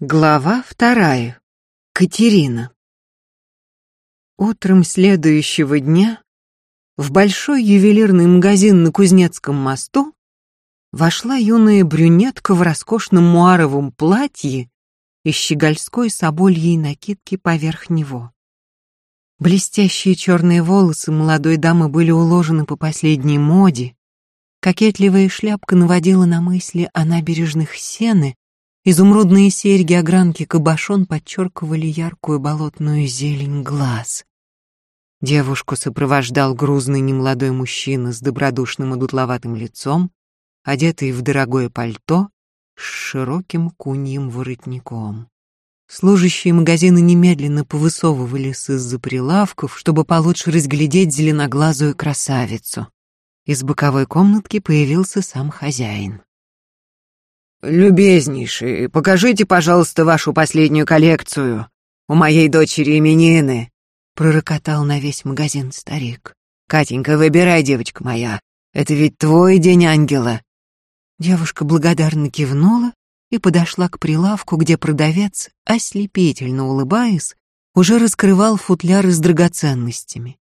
Глава вторая. Катерина. Утром следующего дня в большой ювелирный магазин на Кузнецком мосту вошла юная брюнетка в роскошном муаровом платье и щегольской собольей накидки поверх него. Блестящие черные волосы молодой дамы были уложены по последней моде, кокетливая шляпка наводила на мысли о набережных Сены, Изумрудные серьги, огранки, кабошон подчеркивали яркую болотную зелень глаз. Девушку сопровождал грузный немолодой мужчина с добродушным и дутловатым лицом, одетый в дорогое пальто с широким куньим воротником. Служащие магазина немедленно повысовывались из-за прилавков, чтобы получше разглядеть зеленоглазую красавицу. Из боковой комнатки появился сам хозяин. «Любезнейший, покажите, пожалуйста, вашу последнюю коллекцию. У моей дочери именины», — пророкотал на весь магазин старик. «Катенька, выбирай, девочка моя. Это ведь твой день ангела». Девушка благодарно кивнула и подошла к прилавку, где продавец, ослепительно улыбаясь, уже раскрывал футляры с драгоценностями.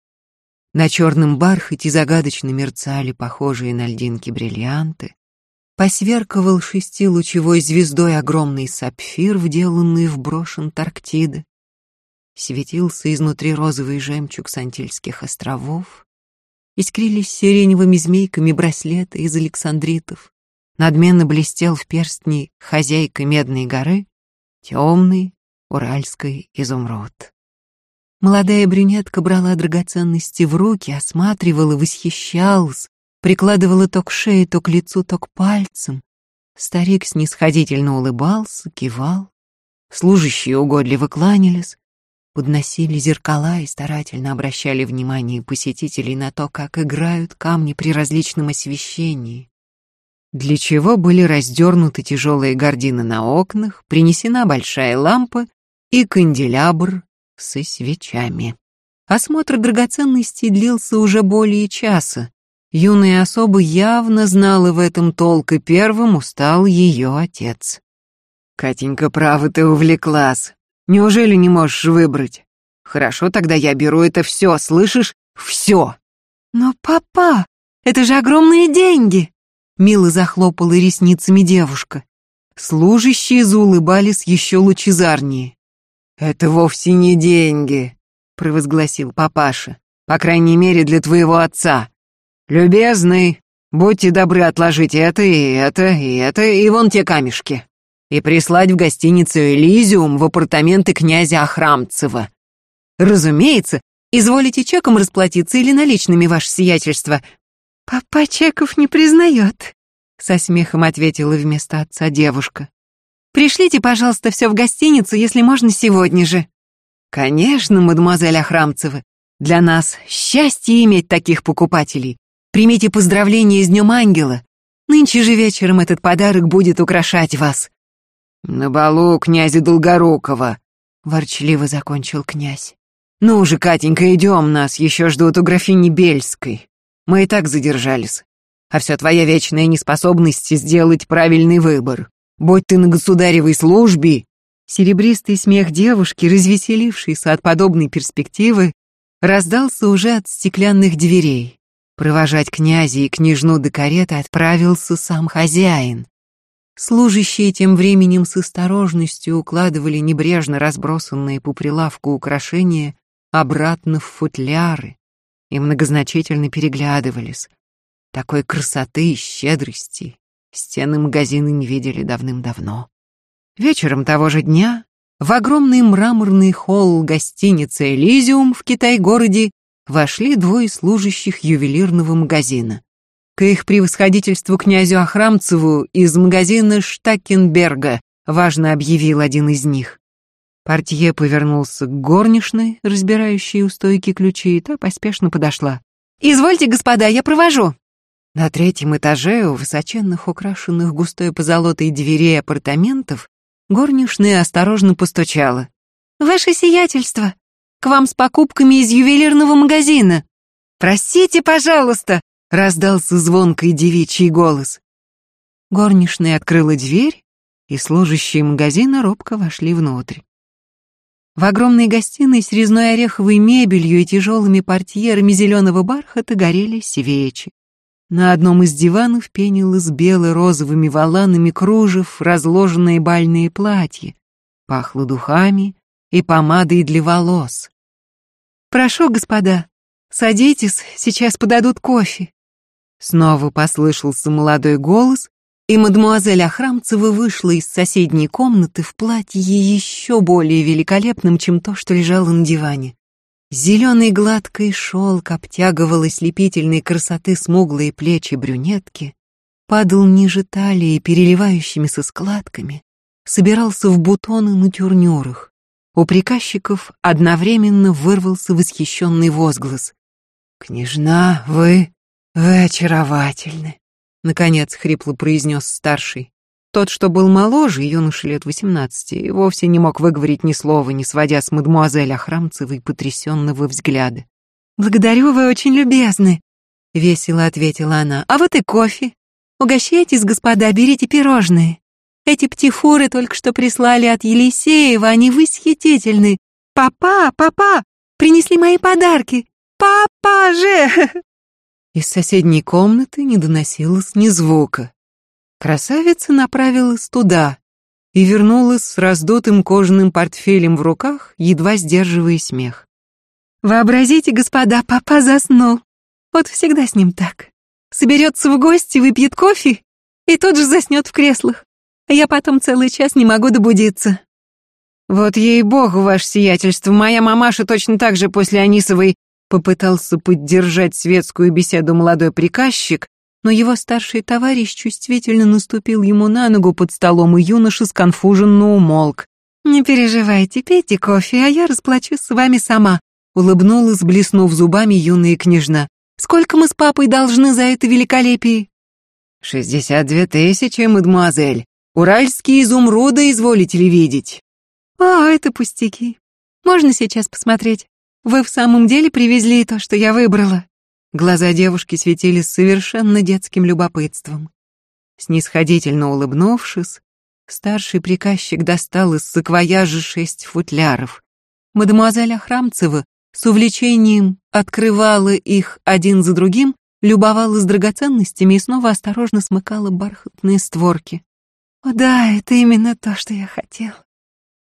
На черном бархате загадочно мерцали похожие на льдинки бриллианты, посверковал шестилучевой звездой огромный сапфир, вделанный в брошен Тарктиды. Светился изнутри розовый жемчуг с Антильских островов. Искрились сиреневыми змейками браслеты из александритов. Надменно блестел в перстни хозяйка Медной горы, темный уральский изумруд. Молодая брюнетка брала драгоценности в руки, осматривала, восхищалась, прикладывала то к шее, то к лицу, то к пальцам. Старик снисходительно улыбался, кивал. Служащие угодливо кланялись, подносили зеркала и старательно обращали внимание посетителей на то, как играют камни при различном освещении. Для чего были раздернуты тяжелые гардины на окнах, принесена большая лампа и канделябр со свечами. Осмотр драгоценностей длился уже более часа, Юная особа явно знала в этом толк, и первым устал ее отец. «Катенька, право ты увлеклась. Неужели не можешь выбрать? Хорошо, тогда я беру это все, слышишь? Все!» «Но, папа, это же огромные деньги!» Мило захлопала ресницами девушка. Служащие заулыбались еще лучезарнее. «Это вовсе не деньги», — провозгласил папаша. «По крайней мере, для твоего отца. «Любезный, будьте добры отложить это и это и это и вон те камешки и прислать в гостиницу «Элизиум» в апартаменты князя Охрамцева. Разумеется, изволите чеком расплатиться или наличными, ваше сиятельство. Папа чеков не признает, со смехом ответила вместо отца девушка. Пришлите, пожалуйста, все в гостиницу, если можно сегодня же. Конечно, мадемуазель Охрамцева. Для нас счастье иметь таких покупателей. Примите поздравления с Днем Ангела. Нынче же вечером этот подарок будет украшать вас». «На балу князя Долгорукова», — ворчливо закончил князь. «Ну уже, Катенька, идем, нас еще ждут у графини Бельской. Мы и так задержались. А все твоя вечная неспособность сделать правильный выбор. Будь ты на государевой службе...» Серебристый смех девушки, развеселившийся от подобной перспективы, раздался уже от стеклянных дверей. Провожать князя и княжну до кареты отправился сам хозяин. Служащие тем временем с осторожностью укладывали небрежно разбросанные по прилавку украшения обратно в футляры и многозначительно переглядывались. Такой красоты и щедрости стены магазина не видели давным-давно. Вечером того же дня в огромный мраморный холл гостиницы «Элизиум» в Китай-городе вошли двое служащих ювелирного магазина. К их превосходительству князю Ахрамцеву из магазина Штакенберга важно объявил один из них. Портье повернулся к горничной, разбирающей у стойки ключи, и та поспешно подошла. «Извольте, господа, я провожу». На третьем этаже у высоченных, украшенных густой позолотой дверей апартаментов горничная осторожно постучала. «Ваше сиятельство!» К вам с покупками из ювелирного магазина. Простите, пожалуйста, раздался звонкий девичий голос. Горничная открыла дверь и служащие магазина робко вошли внутрь. В огромной гостиной с резной ореховой мебелью и тяжелыми портьерами зеленого бархата горели свечи. На одном из диванов пенилось бело-розовыми воланами кружев разложенные бальные платья. Пахло духами и помадой для волос. «Прошу, господа, садитесь, сейчас подадут кофе». Снова послышался молодой голос, и мадемуазель Ахрамцева вышла из соседней комнаты в платье еще более великолепном, чем то, что лежало на диване. Зеленый гладкий шелк обтягивал ослепительной красоты смуглые плечи брюнетки, падал ниже талии переливающимися складками, собирался в бутоны на тюрнюрах. У приказчиков одновременно вырвался восхищенный возглас. «Княжна, вы... вы очаровательны!» Наконец хрипло произнес старший. Тот, что был моложе, юноша лет восемнадцати, вовсе не мог выговорить ни слова, не сводя с мадмуазель Охрамцевой потрясенного взгляда. «Благодарю, вы очень любезны», — весело ответила она. «А вот и кофе. Угощайтесь, господа, берите пирожные. Эти птифуры только что прислали от Елисеева, они восхитительны. Папа, папа, принесли мои подарки. Папа же!» Из соседней комнаты не доносилось ни звука. Красавица направилась туда и вернулась с раздутым кожаным портфелем в руках, едва сдерживая смех. «Вообразите, господа, папа заснул. Вот всегда с ним так. Соберется в гости, выпьет кофе и тут же заснет в креслах. Я потом целый час не могу добудиться». «Вот ей-богу, ваше сиятельство, моя мамаша точно так же после Анисовой Попытался поддержать светскую беседу молодой приказчик, но его старший товарищ чувствительно наступил ему на ногу под столом, и юноша сконфуженно умолк. «Не переживайте, пейте кофе, а я расплачусь с вами сама», улыбнулась, блеснув зубами юная княжна. «Сколько мы с папой должны за это великолепие?» «Шестьдесят две тысячи, мадемуазель. Уральские изумруды изволите ли видеть?» «О, это пустяки. Можно сейчас посмотреть?» Вы в самом деле привезли то, что я выбрала?» Глаза девушки светились совершенно детским любопытством. Снисходительно улыбнувшись, старший приказчик достал из саквояжа шесть футляров. Мадемуазель Охрамцева с увлечением открывала их один за другим, любовалась драгоценностями и снова осторожно смыкала бархатные створки. «О да, это именно то, что я хотела.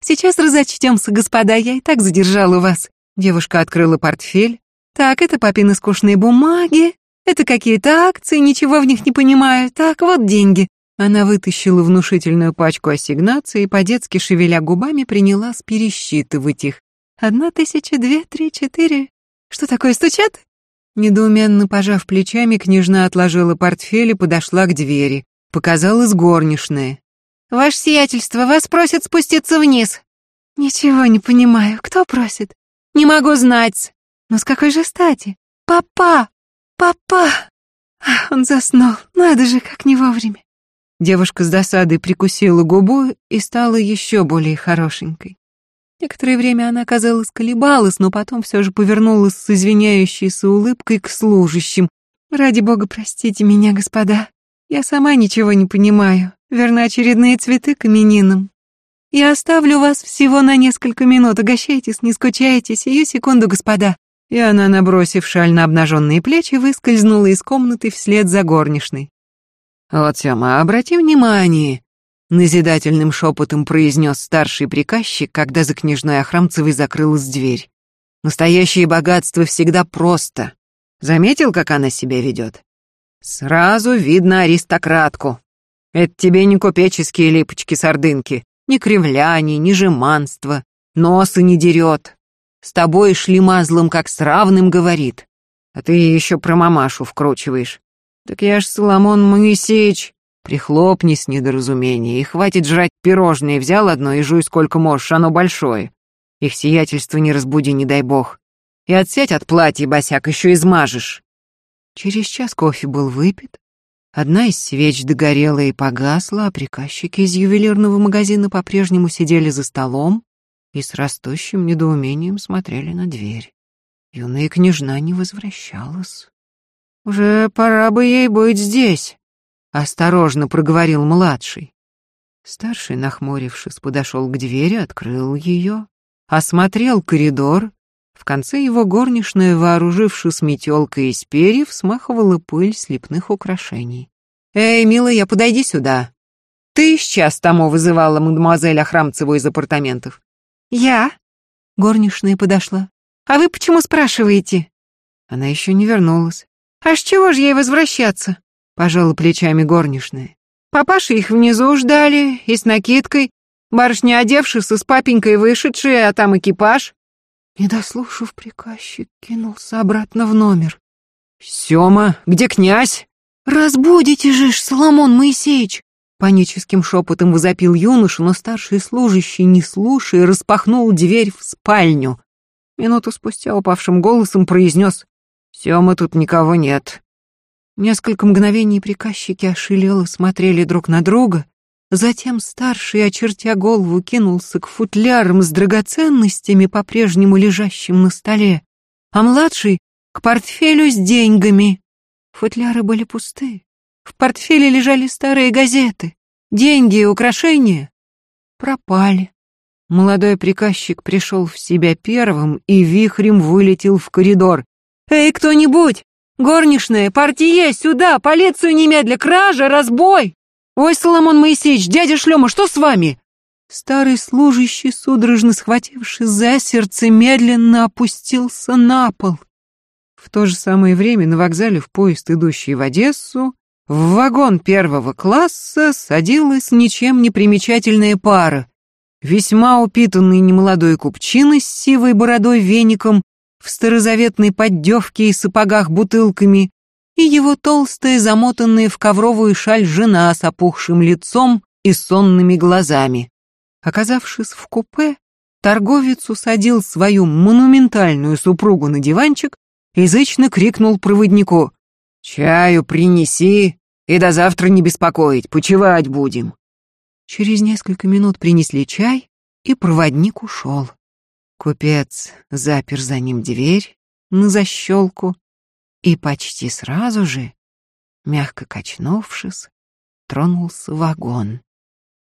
Сейчас разочтемся, господа, я и так задержала вас. Девушка открыла портфель. Так, это папины скучные бумаги, это какие-то акции, ничего в них не понимаю. Так, вот деньги. Она вытащила внушительную пачку ассигнаций и, по-детски шевеля губами, принялась пересчитывать их. Одна тысяча, две, три, четыре. Что такое, стучат? Недоуменно пожав плечами, княжна отложила портфель и подошла к двери. Показалась горничная. «Ваше сиятельство, вас просят спуститься вниз». «Ничего не понимаю. Кто просит?» Не могу знать. Но с какой же стати? Папа! Папа! Он заснул. Надо же, как не вовремя. Девушка с досадой прикусила губу и стала еще более хорошенькой. Некоторое время она, казалось, колебалась, но потом все же повернулась с извиняющейся улыбкой к служащим. «Ради бога, простите меня, господа. Я сама ничего не понимаю. Верно, очередные цветы к именинам. Я оставлю вас всего на несколько минут. Угощайтесь, не скучайте. Сию секунду, господа». И она, набросив шаль на обнаженные плечи, выскользнула из комнаты вслед за горничной. «Вот, Сёма, обрати внимание», — назидательным шепотом произнес старший приказчик, когда за княжной Охрамцевой закрылась дверь. «Настоящее богатство всегда просто. Заметил, как она себя ведет? Сразу видно аристократку. Это тебе не купеческие липочки-сардынки, ни кривляний, ни жеманства, носа не дерет. С тобой шлемазлом как с равным говорит. А ты еще про мамашу вкручиваешь. Так я ж Соломон Моисеевич. Прихлопни с недоразумения и хватит жрать пирожные. Взял одно и жуй сколько можешь, оно большое. Их сиятельство не разбуди, не дай бог. И отсядь от платья, босяк, еще измажешь. Через час кофе был выпит, Одна из свеч догорела и погасла, а приказчики из ювелирного магазина по-прежнему сидели за столом и с растущим недоумением смотрели на дверь. Юная княжна не возвращалась. «Уже пора бы ей быть здесь», — осторожно проговорил младший. Старший, нахмурившись, подошел к двери, открыл ее, осмотрел коридор. В конце его горничная, вооружившись метелкой из перьев, смахивала пыль с лепных украшений. «Эй, милая, подойди сюда. Ты сейчас тому вызывала мадемуазель Охрамцеву из апартаментов?» «Я?» Горничная подошла. «А вы почему спрашиваете?» Она еще не вернулась. «А с чего же ей возвращаться?» Пожала плечами горничная. Папаша их внизу ждали, и с накидкой. Барышня, одевшись, с папенькой вышедшие, а там экипаж. Не дослушав, приказчик кинулся обратно в номер. «Сёма, где князь?» «Разбудите же ж, Соломон Моисеевич!» Паническим шепотом возопил юноша, но старший служащий, не слушая, распахнул дверь в спальню. Минуту спустя упавшим голосом произнес «Сёма, тут никого нет». Несколько мгновений приказчики ошалело смотрели друг на друга, затем старший, очертя голову, кинулся к футлярам с драгоценностями, по-прежнему лежащим на столе, а младший — к портфелю с деньгами. Футляры были пусты. В портфеле лежали старые газеты. Деньги и украшения пропали. Молодой приказчик пришел в себя первым и вихрем вылетел в коридор. «Эй, кто-нибудь! «Горничная, партия, сюда! Полицию немедля! Кража, разбой!» «Ой, Соломон Моисеевич, дядя Шлема, что с вами?» Старый служащий, судорожно схвативший за сердце, медленно опустился на пол. В то же самое время на вокзале в поезд, идущий в Одессу, в вагон первого класса садилась ничем не примечательная пара. Весьма упитанный немолодой купчина с сивой бородой веником в старозаветной поддевке и сапогах бутылками, и его толстая, замотанная в ковровую шаль жена с опухшим лицом и сонными глазами. Оказавшись в купе, торговец усадил свою монументальную супругу на диванчик и зычно крикнул проводнику «Чаю принеси и до завтра не беспокоить, почивать будем». Через несколько минут принесли чай, и проводник ушел. Купец запер за ним дверь на защелку и почти сразу же, мягко качнувшись, тронулся вагон.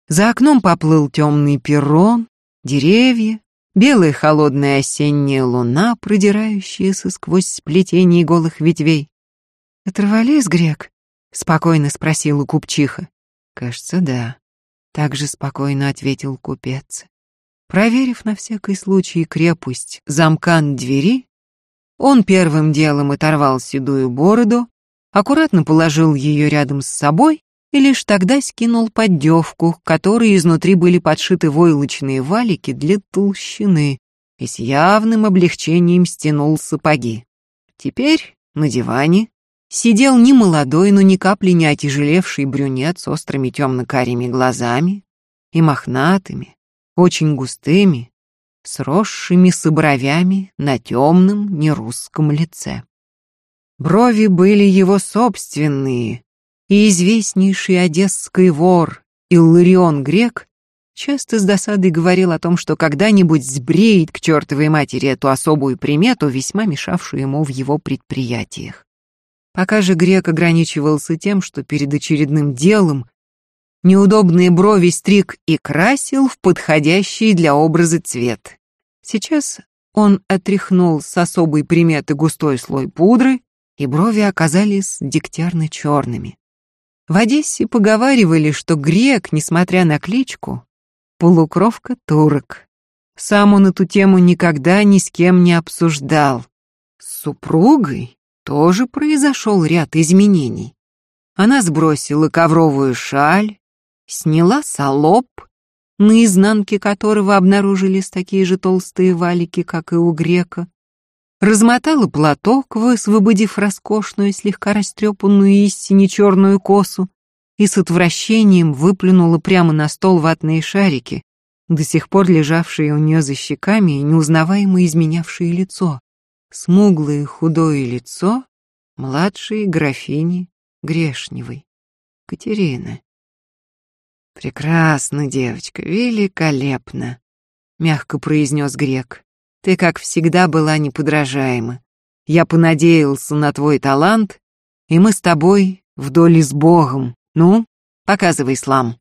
За окном поплыл темный перрон, деревья, белая холодная осенняя луна, продирающаяся сквозь сплетение голых ветвей. «Оторвались, грек?» — спокойно спросила купчиха. «Кажется, да», — так же спокойно ответил купец. Проверив на всякий случай крепость замка на двери, он первым делом оторвал седую бороду, аккуратно положил ее рядом с собой и лишь тогда скинул поддевку, которой изнутри были подшиты войлочные валики для толщины, и с явным облегчением стянул сапоги. Теперь на диване сидел не молодой, но ни капли не отяжелевший брюнет с острыми темно-карими глазами и мохнатыми, очень густыми, с бровями на темном нерусском лице. Брови были его собственные, и известнейший одесский вор Илларион Грек часто с досадой говорил о том, что когда-нибудь сбреет к чертовой матери эту особую примету, весьма мешавшую ему в его предприятиях. Пока же Грек ограничивался тем, что перед очередным делом неудобные брови стриг и красил в подходящий для образа цвет. Сейчас он отряхнул с особой приметы густой слой пудры, и брови оказались дегтярно-черными. В Одессе поговаривали, что грек, несмотря на кличку, полукровка турок. Сам он эту тему никогда ни с кем не обсуждал. С супругой тоже произошел ряд изменений. Она сбросила ковровую шаль, сняла салоп, на изнанке которого обнаружились такие же толстые валики, как и у грека, размотала платок, высвободив роскошную, слегка растрепанную истине черную косу, и с отвращением выплюнула прямо на стол ватные шарики, до сих пор лежавшие у нее за щеками и неузнаваемо изменявшие лицо. Смуглое худое лицо младшей графини Грешневой, Катерины. «Прекрасно, девочка, великолепно», — мягко произнес грек. «Ты, как всегда, была неподражаема. Я понадеялся на твой талант, и мы с тобой в доле с Богом. Ну, показывай слам».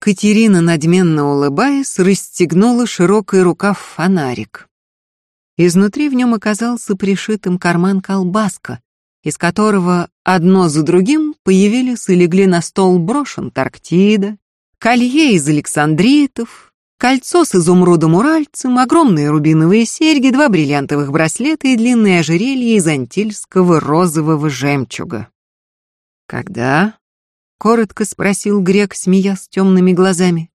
Катерина, надменно улыбаясь, расстегнула широкий рукав фонарик. Изнутри в нем оказался пришитым карман колбаска, из которого одно за другим появились и легли на стол брошен Тарктида, колье из александритов, кольцо с изумрудом-уральцем, огромные рубиновые серьги, два бриллиантовых браслета и длинное ожерелье из антильского розового жемчуга. «Когда?» — коротко спросил грек, смеясь темными глазами.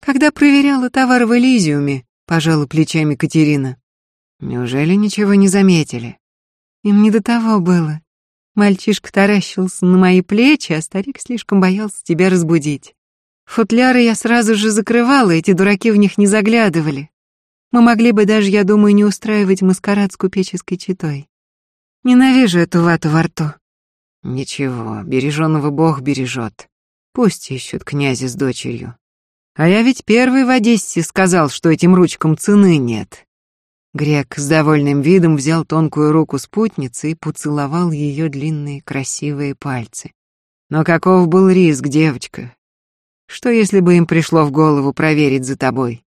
«Когда проверяла товар в Элизиуме», — пожала плечами Катерина. «Неужели ничего не заметили?» «Им не до того было. Мальчишка таращился на мои плечи, а старик слишком боялся тебя разбудить. Футляры я сразу же закрывала, эти дураки в них не заглядывали. Мы могли бы даже, я думаю, не устраивать маскарад с купеческой читой. Ненавижу эту вату во рту. Ничего, береженного Бог бережет. Пусть ищут князя с дочерью. А я ведь первый в Одессе сказал, что этим ручкам цены нет. Грек с довольным видом взял тонкую руку спутницы и поцеловал ее длинные красивые пальцы. Но каков был риск, девочка? Что, если бы им пришло в голову проверить за тобой?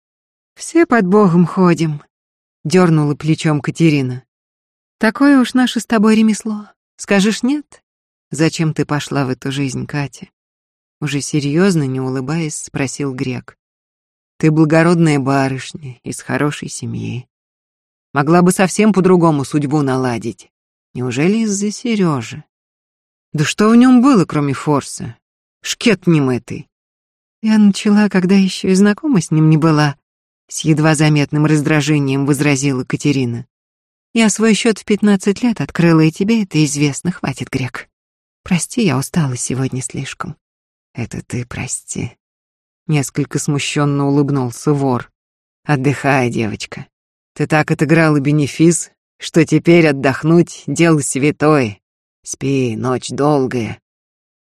Все под Богом ходим, дернула плечом Катерина. Такое уж наше с тобой ремесло. Скажешь нет? Зачем ты пошла в эту жизнь, Катя? Уже серьезно, не улыбаясь, спросил Грек. Ты благородная барышня из хорошей семьи. Могла бы совсем по-другому судьбу наладить. Неужели из-за Сережи? Да что в нем было, кроме форса? Шкет немытый. Я начала, когда еще и знакома с ним не была, с едва заметным раздражением возразила Катерина. Я свой счет в пятнадцать лет открыла, и тебе это известно, хватит, Грек. Прости, я устала сегодня слишком. Это ты прости. Несколько смущенно улыбнулся вор. Отдыхай, девочка. Ты так отыграла бенефис, что теперь отдохнуть — дело святое. Спи, ночь долгая.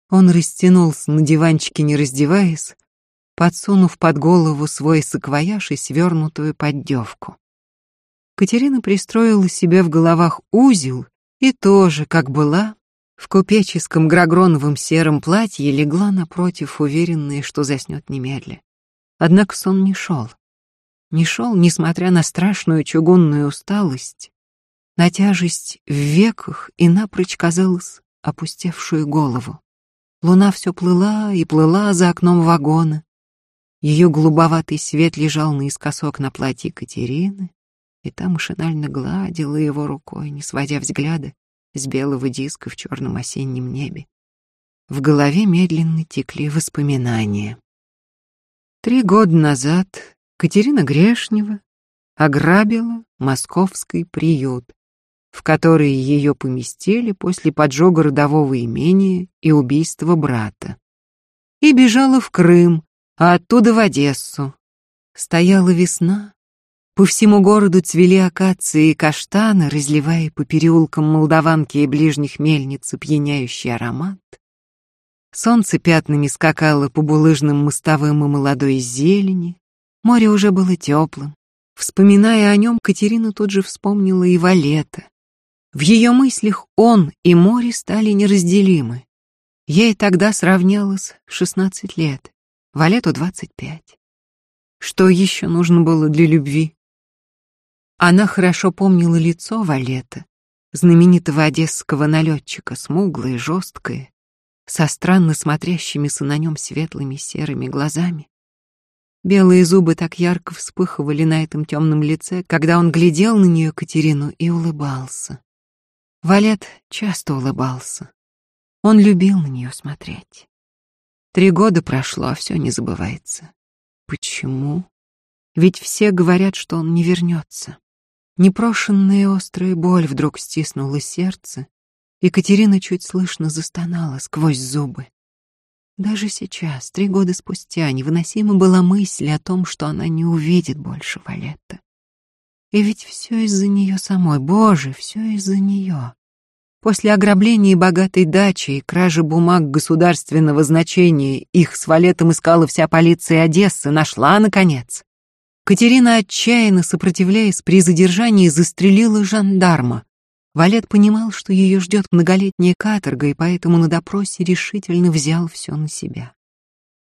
Он растянулся на диванчике, не раздеваясь, подсунув под голову свой саквояж и свернутую поддевку. Катерина пристроила себе в головах узел и тоже, как была, в купеческом грагроновом сером платье легла напротив, уверенная, что заснет немедля. Однако сон не шел. Не шел, несмотря на страшную чугунную усталость, на тяжесть в веках и напрочь, казалось, опустевшую голову. Луна все плыла и плыла за окном вагона, ее голубоватый свет лежал наискосок на платье Катерины, и та машинально гладила его рукой, не сводя взгляда с белого диска в черном осеннем небе. В голове медленно текли воспоминания. Три года назад Катерина Грешнева ограбила московский приют, в который ее поместили после поджога родового имения и убийства брата, и бежала в Крым, а оттуда в Одессу. Стояла весна, по всему городу цвели акации и каштаны, разливая по переулкам Молдаванки и ближних мельниц пьяняющий аромат. Солнце пятнами скакало по булыжным мостовым и молодой зелени. Море уже было теплым. Вспоминая о нем, Катерина тут же вспомнила и Валета. В ее мыслях он и море стали неразделимы. Ей тогда сравнялось шестнадцать лет. Валету двадцать пять. Что еще нужно было для любви? Она хорошо помнила лицо Валета, знаменитого одесского налетчика, смуглое, жесткое, со странно смотрящимися на нем светлыми серыми глазами. Белые зубы так ярко вспыхивали на этом темном лице, когда он глядел на нее, Катерину, и улыбался. Валет часто улыбался. Он любил на нее смотреть. Три года прошло, а все не забывается. Почему? Ведь все говорят, что он не вернется. Непрошенная острая боль вдруг стиснула сердце, и Катерина чуть слышно застонала сквозь зубы. Даже сейчас, три года спустя, невыносима была мысль о том, что она не увидит больше Валетта. И ведь все из-за нее самой, боже, все из-за нее. После ограбления богатой дачи и кражи бумаг государственного значения их с Валетом искала вся полиция Одессы, нашла, наконец. Катерина, отчаянно сопротивляясь при задержании, застрелила жандарма. Валет понимал, что ее ждет многолетняя каторга, и поэтому на допросе решительно взял все на себя.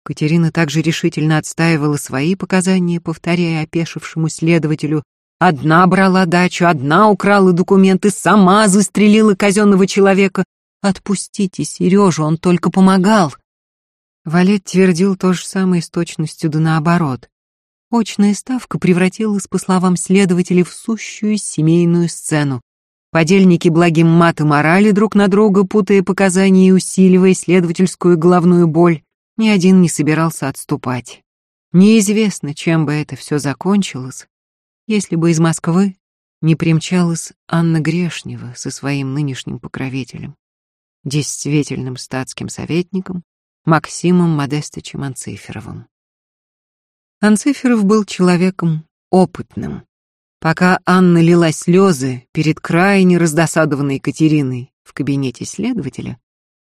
Катерина также решительно отстаивала свои показания, повторяя опешившему следователю. Одна брала дачу, одна украла документы, сама застрелила казенного человека. Отпустите Сережу, он только помогал. Валет твердил то же самое с точностью да наоборот. Очная ставка превратилась, по словам следователей, в сущую семейную сцену. Подельники благим матом орали друг на друга, путая показания и усиливая следовательскую головную боль. Ни один не собирался отступать. Неизвестно, чем бы это все закончилось, если бы из Москвы не примчалась Анна Грешнева со своим нынешним покровителем, действительным статским советником Максимом Модестовичем Анциферовым. Анциферов был человеком опытным. Пока Анна лила слезы перед крайне раздосадованной Екатериной в кабинете следователя,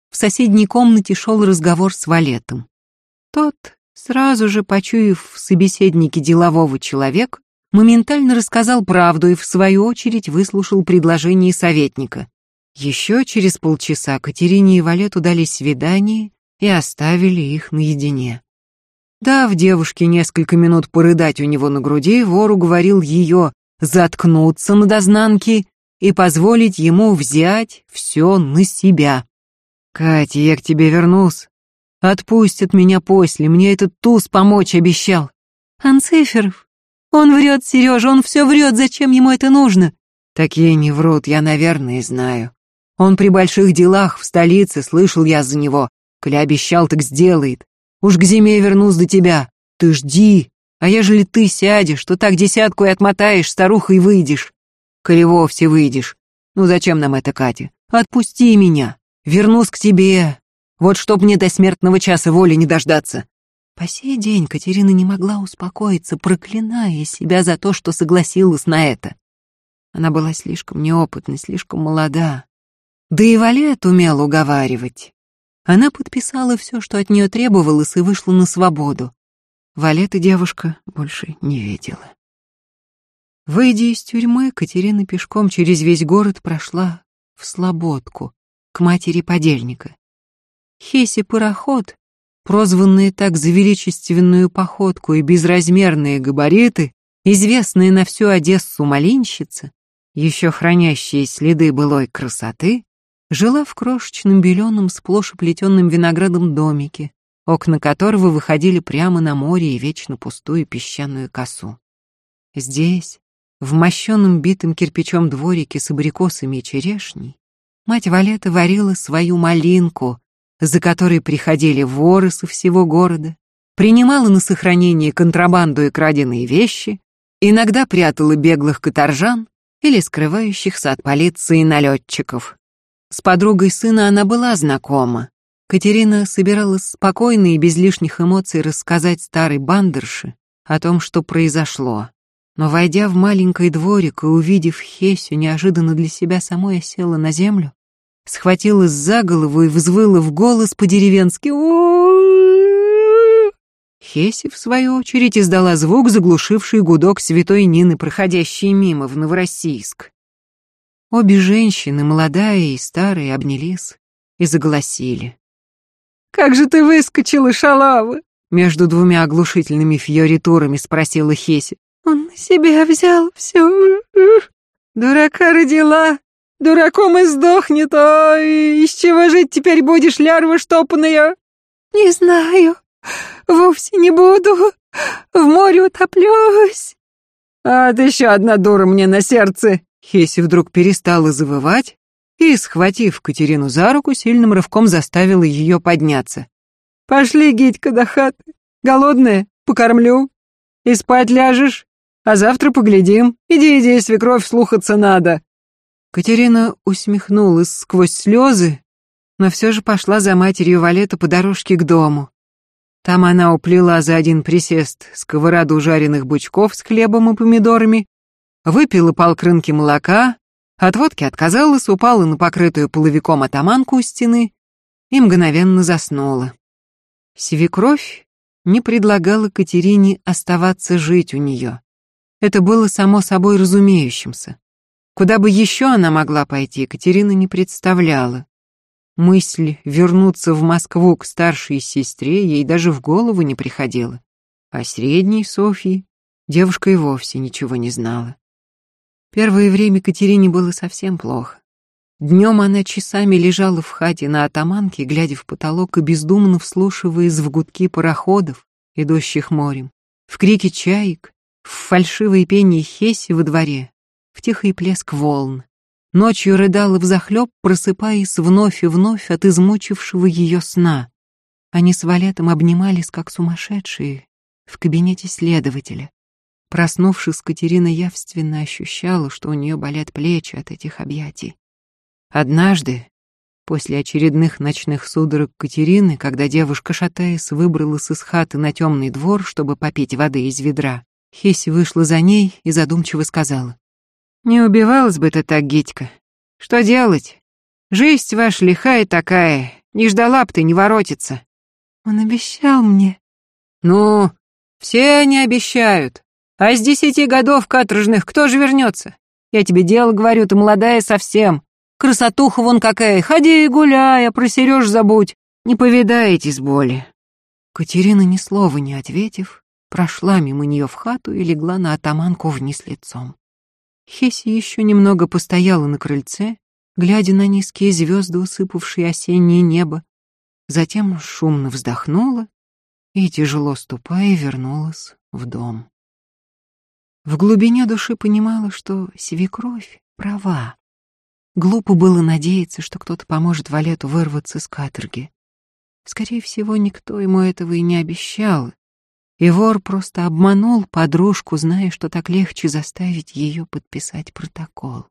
в соседней комнате шел разговор с Валетом. Тот, сразу же почуяв в собеседнике делового человека, моментально рассказал правду и, в свою очередь, выслушал предложение советника. Еще через полчаса Катерине и Валету дали свидание и оставили их наедине. Дав девушке несколько минут порыдать у него на груди, вор уговорил ее заткнуться на дознанке и позволить ему взять все на себя. «Катя, я к тебе вернусь. Отпустят меня после, мне этот туз помочь обещал». «Анциферов, он врет, Сережа, он все врет, зачем ему это нужно?» «Такие не врут, я, наверное, знаю. Он при больших делах в столице, слышал я за него. Коли обещал, так сделает. Уж к зиме вернусь до тебя. Ты жди, а ежели ты сядешь, то так десятку и отмотаешь, старуха, и выйдешь. Коли вовсе выйдешь. Ну зачем нам это, Катя? Отпусти меня. Вернусь к тебе. Вот чтоб мне до смертного часа воли не дождаться. По сей день Катерина не могла успокоиться, проклиная себя за то, что согласилась на это. Она была слишком неопытна, слишком молода. Да и Валет умел уговаривать. Она подписала все, что от нее требовалось, и вышла на свободу. Валета девушка больше не видела. Выйдя из тюрьмы, Катерина пешком через весь город прошла в Слободку, к матери подельника. Хеси-пароход, прозванные так за величественную походку и безразмерные габариты, известные на всю Одессу малинщица, еще хранящие следы былой красоты, жила в крошечном беленом сплошь оплетенном виноградом домике, окна которого выходили прямо на море и вечно пустую песчаную косу. Здесь, в мощенном битым кирпичом дворике с абрикосами и черешней, мать Валета варила свою малинку, за которой приходили воры со всего города, принимала на сохранение контрабанду и краденые вещи, иногда прятала беглых каторжан или скрывающихся от полиции налетчиков. С подругой сына она была знакома. Катерина собиралась спокойно и без лишних эмоций рассказать старой бандерше о том, что произошло. Но, войдя в маленький дворик и увидев Хесю, неожиданно для себя самой осела на землю, схватилась за голову и взвыла в голос по-деревенски Хеси, в свою очередь, издала звук, заглушивший гудок святой Нины, проходящей мимо в Новороссийск. Обе женщины, молодая и старая, обнялись и заголосили. «Как же ты выскочила, шалава!» Между двумя оглушительными фьоритурами спросила Хеси. «Он на себя взял все. Дурака родила, дураком и сдохнет, а из чего жить теперь будешь, лярва штопанная?» «Не знаю, вовсе не буду, в море утоплюсь». «А ты еще одна дура мне на сердце!» Хеси вдруг перестала завывать и, схватив Катерину за руку, сильным рывком заставила ее подняться. «Пошли, Гитька, до хаты. Голодная? Покормлю. И спать ляжешь? А завтра поглядим. Иди, иди, свекровь слухаться надо». Катерина усмехнулась сквозь слезы, но все же пошла за матерью Валета по дорожке к дому. Там она уплела за один присест сковороду жареных бучков с хлебом и помидорами, выпила полкрынки молока, от водки отказалась, упала на покрытую половиком атаманку у стены и мгновенно заснула. Свекровь не предлагала Катерине оставаться жить у нее. Это было само собой разумеющимся. Куда бы еще она могла пойти, Катерина не представляла. Мысль вернуться в Москву к старшей сестре ей даже в голову не приходила. А средней Софьи девушка и вовсе ничего не знала. Первое время Катерине было совсем плохо. Днем она часами лежала в хате на атаманке, глядя в потолок и бездумно вслушиваясь в гудки пароходов, идущих морем, в крики чаек, в фальшивое пение хеси во дворе, в тихий плеск волн. Ночью рыдала взахлеб, просыпаясь вновь и вновь от измучившего ее сна. Они с Валетом обнимались, как сумасшедшие, в кабинете следователя. Проснувшись, Катерина явственно ощущала, что у нее болят плечи от этих объятий. Однажды, после очередных ночных судорог Катерины, когда девушка, шатаясь, выбралась из хаты на темный двор, чтобы попить воды из ведра, Хеси вышла за ней и задумчиво сказала. «Не убивалась бы ты так, Гитька. Что делать? Жизнь ваша лихая такая, не ждала б ты не воротиться». «Он обещал мне». «Ну, все они обещают. А с десяти годов каторжных кто же вернется? Я тебе дело говорю, ты молодая совсем. Красотуха вон какая, ходи и гуляй, а про Сереж забудь. Не повидаетесь боли. Катерина ни слова не ответив, прошла мимо нее в хату и легла на атаманку вниз лицом. Хеси еще немного постояла на крыльце, глядя на низкие звезды, усыпавшие осеннее небо, затем шумно вздохнула и, тяжело ступая, вернулась в дом. В глубине души понимала, что свекровь права. Глупо было надеяться, что кто-то поможет Валету вырваться с каторги. Скорее всего, никто ему этого и не обещал. И вор просто обманул подружку, зная, что так легче заставить ее подписать протокол.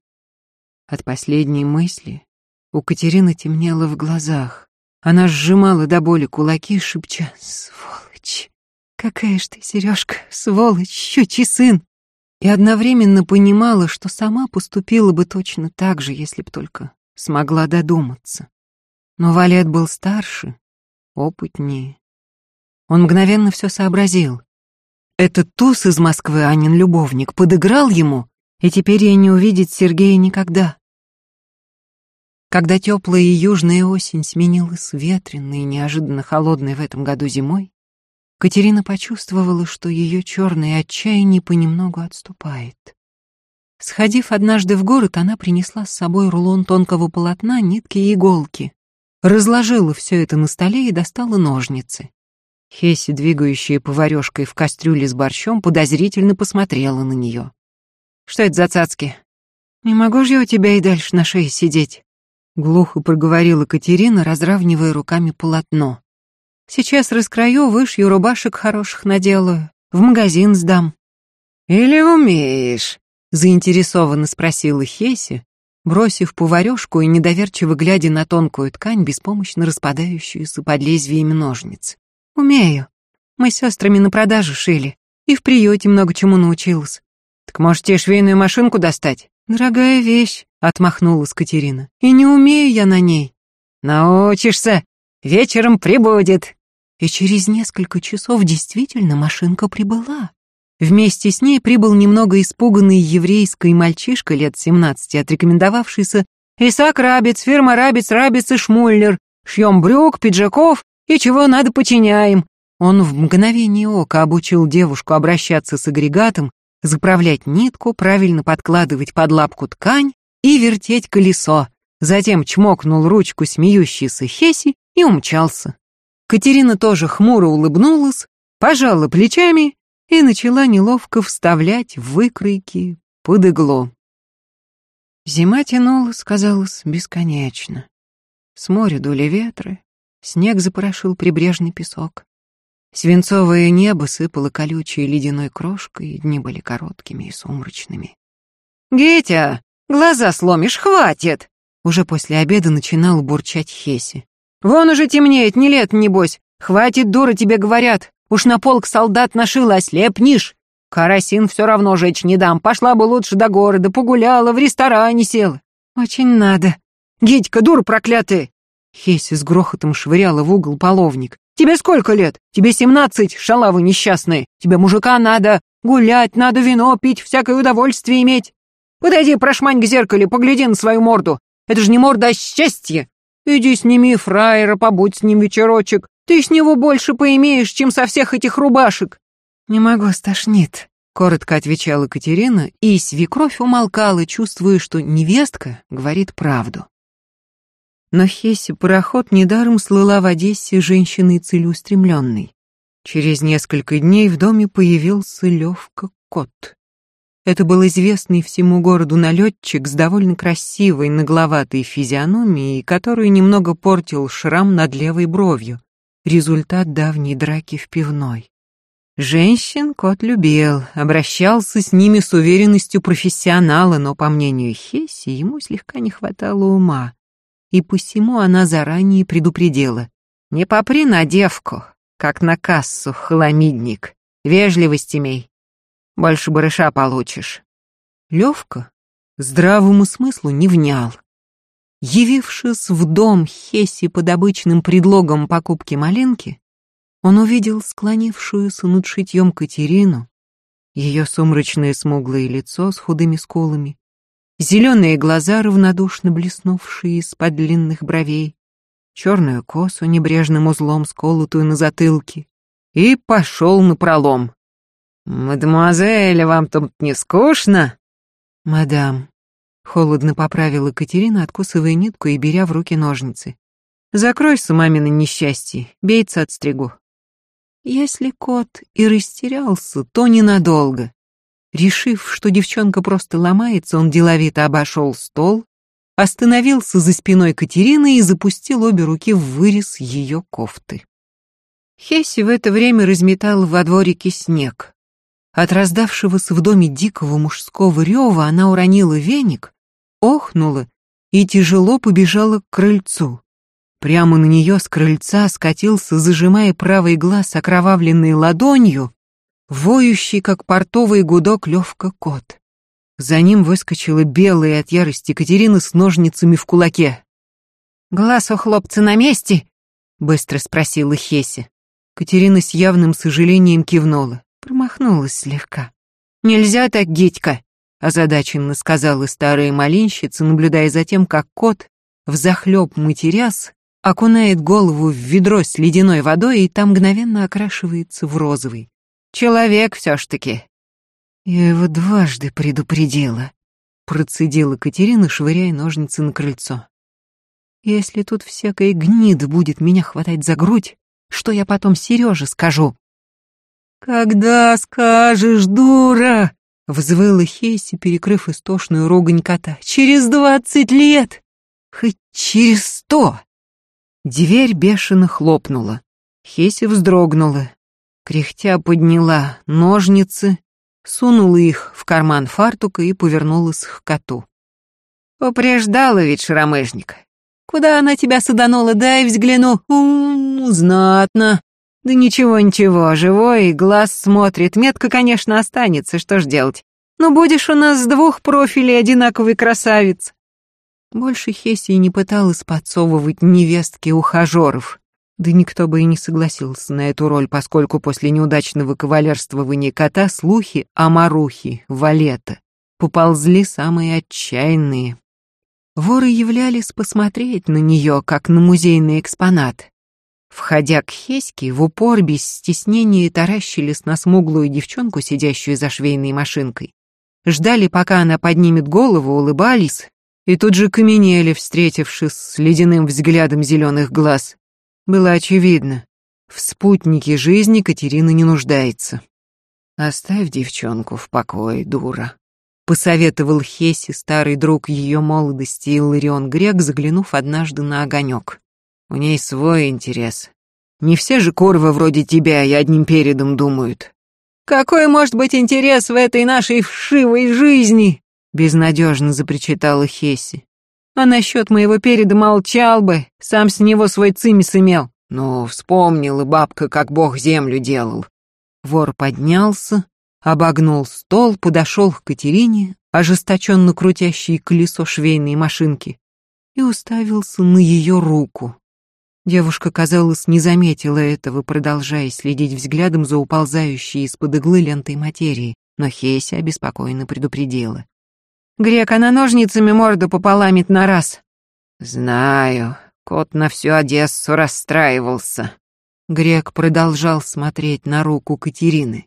От последней мысли у Катерины темнело в глазах. Она сжимала до боли кулаки, шепча «Сволочь! Какая ж ты, Сережка, сволочь, щучий сын!» И одновременно понимала, что сама поступила бы точно так же, если б только смогла додуматься. Но Валет был старше, опытнее. Он мгновенно все сообразил. Этот туз из Москвы, Анин любовник, подыграл ему, и теперь ей не увидеть Сергея никогда. Когда теплая и южная осень сменилась ветреной и неожиданно холодной в этом году зимой, Катерина почувствовала, что ее черное отчаяние понемногу отступает. Сходив однажды в город, она принесла с собой рулон тонкого полотна, нитки и иголки. Разложила все это на столе и достала ножницы. Хеси, двигающая поварешкой в кастрюле с борщом, подозрительно посмотрела на нее. «Что это за цацки?» «Не могу же я у тебя и дальше на шее сидеть», — глухо проговорила Катерина, разравнивая руками полотно. Сейчас раскрою, вышью рубашек хороших наделаю, в магазин сдам». «Или умеешь?» — заинтересованно спросила Хеси, бросив поварешку и недоверчиво глядя на тонкую ткань, беспомощно распадающуюся под лезвиями ножниц. «Умею. Мы с сестрами на продажу шили, и в приюте много чему научилась». «Так можете швейную машинку достать?» «Дорогая вещь», — отмахнулась Катерина. «И не умею я на ней». «Научишься. Вечером прибудет», и через несколько часов действительно машинка прибыла. Вместе с ней прибыл немного испуганный еврейский мальчишка лет 17, отрекомендовавшийся «Исаак Рабец, фирма Рабец, Рабец и Шмульнер, шьем брюк, пиджаков и чего надо починяем». Он в мгновение ока обучил девушку обращаться с агрегатом, заправлять нитку, правильно подкладывать под лапку ткань и вертеть колесо. Затем чмокнул ручку смеющейся Хеси и умчался. Катерина тоже хмуро улыбнулась, пожала плечами и начала неловко вставлять выкройки под игло. Зима тянулась, казалось, бесконечно. С моря дули ветры, снег запорошил прибрежный песок. Свинцовое небо сыпало колючей ледяной крошкой, и дни были короткими и сумрачными. «Гетя, глаза сломишь, хватит!» Уже после обеда начинал бурчать Хеси. Вон уже темнеет, не лет, небось. Хватит, дура, тебе говорят. Уж на полк солдат нашил, ослепнешь. Карасин все равно жечь не дам. Пошла бы лучше до города, погуляла, в ресторане села. Очень надо. Гитька, дура проклятая. Хеси с грохотом швыряла в угол половник. Тебе сколько лет? Тебе семнадцать, шалавы несчастные. Тебе мужика надо. Гулять надо, вино пить, всякое удовольствие иметь. Подойди, прошмань к зеркалу, погляди на свою морду. Это же не морда, а счастье. Иди сними фраера, побудь с ним вечерочек. Ты с него больше поимеешь, чем со всех этих рубашек. Не могу, стошнит, коротко отвечала Катерина, и свекровь умолкала, чувствуя, что невестка говорит правду. Но Хесси пароход недаром слыла в Одессе женщиной целеустремленной. Через несколько дней в доме появился Левка Кот. Это был известный всему городу налетчик с довольно красивой нагловатой физиономией, которую немного портил шрам над левой бровью, результат давней драки в пивной. Женщин кот любил, обращался с ними с уверенностью профессионала, но, по мнению Хесси, ему слегка не хватало ума, и посему она заранее предупредила. «Не попри на девку, как на кассу, хламидник. Вежливость имей. Больше барыша получишь. Левка здравому смыслу не внял. Явившись в дом Хесси под обычным предлогом покупки малинки, он увидел склонившуюся над шитьем Катерину, ее сумрачное смуглое лицо с худыми скулами, зеленые глаза, равнодушно блеснувшие из-под длинных бровей, черную косу небрежным узлом сколотую на затылке, и пошел на пролом. «Мадемуазель, вам тут не скучно?» «Мадам», — холодно поправила Катерина, откусывая нитку и беря в руки ножницы. «Закройся, мамино несчастье, бейца отстригу». Если кот и растерялся, то ненадолго. Решив, что девчонка просто ломается, он деловито обошел стол, остановился за спиной Катерины и запустил обе руки в вырез ее кофты. Хесси в это время разметал во дворике снег. От раздавшегося в доме дикого мужского рева она уронила веник, охнула и тяжело побежала к крыльцу. Прямо на нее с крыльца скатился, зажимая правый глаз окровавленной ладонью, воющий, как портовый гудок, Левка кот. За ним выскочила белая от ярости Катерина с ножницами в кулаке. «Глаз у хлопца на месте?» — быстро спросила Хеси. Катерина с явным сожалением кивнула. Промахнулась слегка. «Нельзя так, Гитька!» — озадаченно сказала старая малинщица, наблюдая за тем, как кот, взахлеб матеряс, окунает голову в ведро с ледяной водой и там мгновенно окрашивается в розовый. «Человек все ж таки!» «Я его дважды предупредила», — процедила Катерина, швыряя ножницы на крыльцо. «Если тут всякая гнид будет меня хватать за грудь, что я потом Сереже скажу?» «Когда скажешь, дура!» — взвыла Хейси, перекрыв истошную ругань кота. «Через двадцать лет! Хоть через сто!» Дверь бешено хлопнула. Хейси вздрогнула. Кряхтя подняла ножницы, сунула их в карман фартука и повернулась к коту. «Упреждала ведь шаромыжник. Куда она тебя саданула, дай взгляну. У -у -у, знатно. Да ничего-ничего, живой, глаз смотрит. Метка, конечно, останется, что ж делать. Но будешь у нас с двух профилей одинаковый красавец. Больше Хесси не пыталась подсовывать невестки ухажеров. Да никто бы и не согласился на эту роль, поскольку после неудачного кавалерствования кота слухи о Марухе, Валета, поползли самые отчаянные. Воры являлись посмотреть на нее, как на музейный экспонат. Входя к Хеське, в упор без стеснения таращились на смуглую девчонку, сидящую за швейной машинкой. Ждали, пока она поднимет голову, улыбались, и тут же каменели, встретившись с ледяным взглядом зеленых глаз. Было очевидно, в спутнике жизни Катерина не нуждается. «Оставь девчонку в покое, дура», — посоветовал Хесси, старый друг ее молодости Илларион Грек, заглянув однажды на огонек. У ней свой интерес. Не все же корвы вроде тебя и одним передом думают. Какой может быть интерес в этой нашей вшивой жизни? Безнадежно запричитала Хесси. А насчет моего переда молчал бы, сам с него свой цимис имел. Ну, вспомнила бабка, как бог землю делал. Вор поднялся, обогнул стол, подошел к Катерине, ожесточенно крутящей колесо швейной машинки, и уставился на ее руку. Девушка, казалось, не заметила этого, продолжая следить взглядом за уползающей из-под иглы лентой материи, но Хеся обеспокоенно предупредила. «Грек, она ножницами морду пополамит на раз». «Знаю», — Кот на всю Одессу расстраивался. Грек продолжал смотреть на руку Катерины.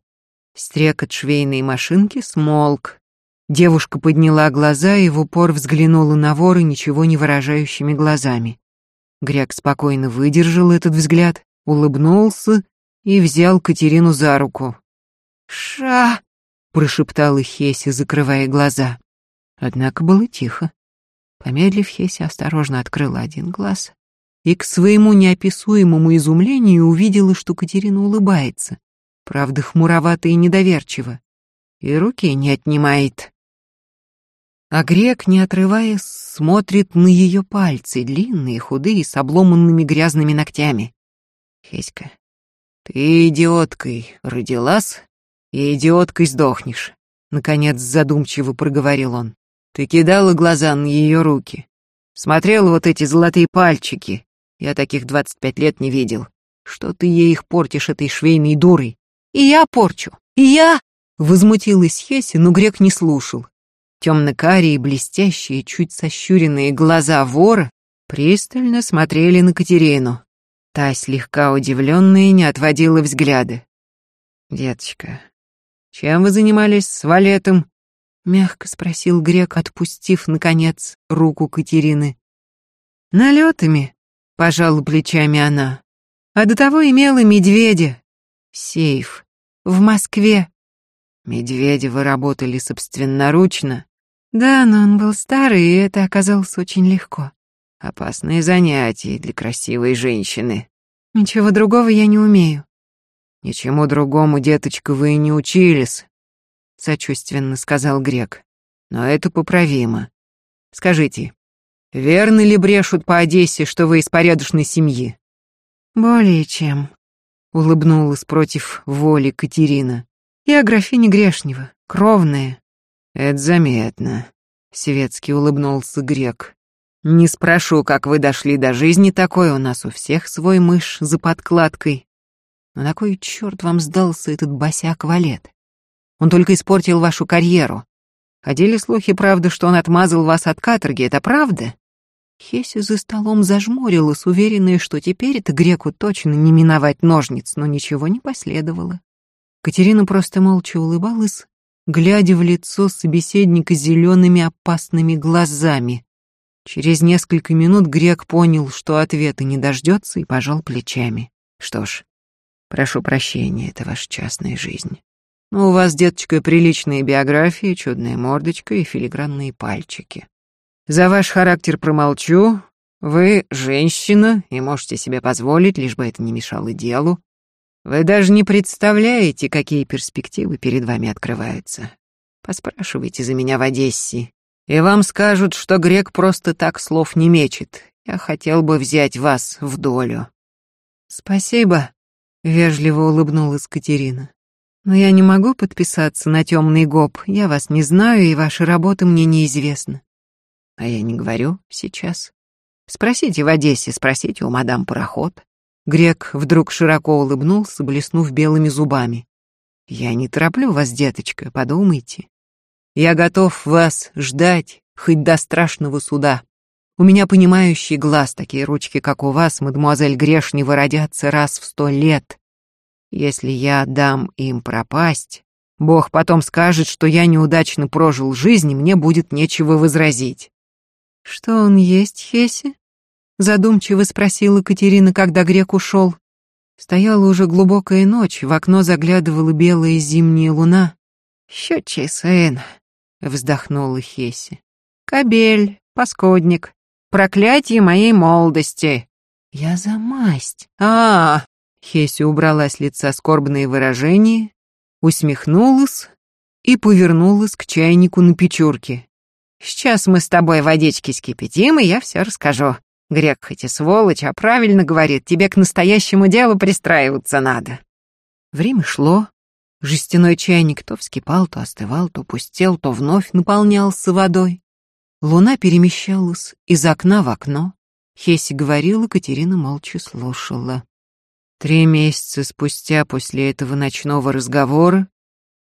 Стрекот швейной машинки смолк. Девушка подняла глаза и в упор взглянула на вора ничего не выражающими глазами. Грек спокойно выдержал этот взгляд, улыбнулся и взял Катерину за руку. «Ша!» — прошептала Хеси, закрывая глаза. Однако было тихо. Помедлив, Хеси осторожно открыла один глаз и к своему неописуемому изумлению увидела, что Катерина улыбается, правда, хмуровато и недоверчиво, и руки не отнимает. А грек, не отрываясь, смотрит на ее пальцы, длинные, худые, с обломанными грязными ногтями. Хеська, ты идиоткой родилась, и идиоткой сдохнешь, наконец задумчиво проговорил он. Ты кидала глаза на ее руки, смотрела вот эти золотые пальчики. Я таких двадцать пять лет не видел. Что ты ей их портишь этой швейной дурой? И я порчу, и я... Возмутилась Хеси, но грек не слушал. Темно-карие, блестящие, чуть сощуренные глаза вора пристально смотрели на Катерину. Та, слегка удивленная, не отводила взгляды. «Деточка, чем вы занимались с валетом?» — мягко спросил грек, отпустив, наконец, руку Катерины. «Налетами», — пожала плечами она. «А до того имела медведя. Сейф. В Москве». «Медведя вы работали собственноручно?» Да, но он был старый, и это оказалось очень легко. Опасные занятия для красивой женщины. Ничего другого я не умею. Ничему другому, деточка, вы и не учились, сочувственно сказал Грек. Но это поправимо. Скажите, верно ли брешут по Одессе, что вы из порядочной семьи? Более чем, улыбнулась против воли Катерина. Я графиня Грешнева, кровная. «Это заметно», — светски улыбнулся грек. «Не спрошу, как вы дошли до жизни такой, у нас у всех свой мышь за подкладкой. Но на кой черт вам сдался этот босяк Валет? Он только испортил вашу карьеру. Ходили слухи, правда, что он отмазал вас от каторги, это правда?» Хеси за столом зажмурилась, уверенная, что теперь это греку точно не миновать ножниц, но ничего не последовало. Катерина просто молча улыбалась, глядя в лицо собеседника зелеными опасными глазами. Через несколько минут Грек понял, что ответа не дождется, и пожал плечами. Что ж, прошу прощения, это ваша частная жизнь. Но у вас, деточка, приличная биография, чудная мордочка и филигранные пальчики. За ваш характер промолчу. Вы женщина и можете себе позволить, лишь бы это не мешало делу. Вы даже не представляете, какие перспективы перед вами открываются. Поспрашивайте за меня в Одессе, и вам скажут, что грек просто так слов не мечет. Я хотел бы взять вас в долю. Спасибо, вежливо улыбнулась Катерина. Но я не могу подписаться на темный гоп. Я вас не знаю, и ваша работа мне неизвестна. А я не говорю сейчас. Спросите в Одессе, спросите у мадам Пароход. Грек вдруг широко улыбнулся, блеснув белыми зубами. «Я не тороплю вас, деточка, подумайте. Я готов вас ждать, хоть до страшного суда. У меня понимающий глаз, такие ручки, как у вас, мадемуазель Грешнева, родятся раз в сто лет. Если я дам им пропасть, Бог потом скажет, что я неудачно прожил жизнь, и мне будет нечего возразить». «Что он есть, Хеси?» Задумчиво спросила Катерина, когда грек ушел. Стояла уже глубокая ночь, в окно заглядывала белая зимняя луна. «Щучий сын», — вздохнула Хеси. «Кобель, паскодник, проклятие моей молодости». «Я за масть». А, -а, -а Хеси убрала с лица скорбные выражения, усмехнулась и повернулась к чайнику на печурке. «Сейчас мы с тобой водички скипятим, и я все расскажу. Грек хоть и сволочь, а правильно говорит, тебе к настоящему делу пристраиваться надо. Время шло. Жестяной чайник то вскипал, то остывал, то пустел, то вновь наполнялся водой. Луна перемещалась из окна в окно. Хеси говорила, Катерина молча слушала. Три месяца спустя после этого ночного разговора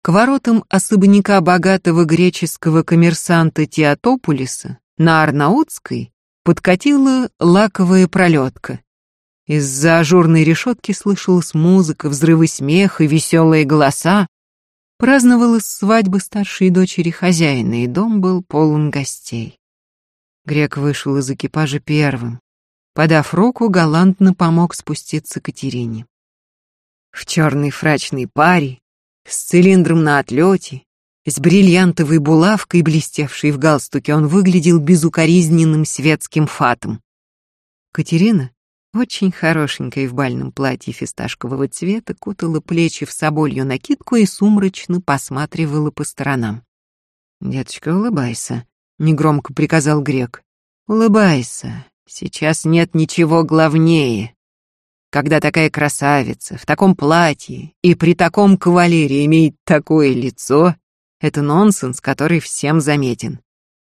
к воротам особняка богатого греческого коммерсанта Теотополиса на Арнаутской подкатила лаковая пролетка. Из-за ажурной решетки слышалась музыка, взрывы смеха, веселые голоса. Праздновалась свадьба старшей дочери хозяина, и дом был полон гостей. Грек вышел из экипажа первым. Подав руку, галантно помог спуститься Катерине. В черной фрачной паре, с цилиндром на отлете, с бриллиантовой булавкой, блестевшей в галстуке, он выглядел безукоризненным светским фатом. Катерина, очень хорошенькая в бальном платье фисташкового цвета, кутала плечи в соболью накидку и сумрачно посматривала по сторонам. «Деточка, улыбайся», — негромко приказал грек. «Улыбайся. Сейчас нет ничего главнее. Когда такая красавица, в таком платье и при таком кавалере имеет такое лицо, это нонсенс, который всем заметен.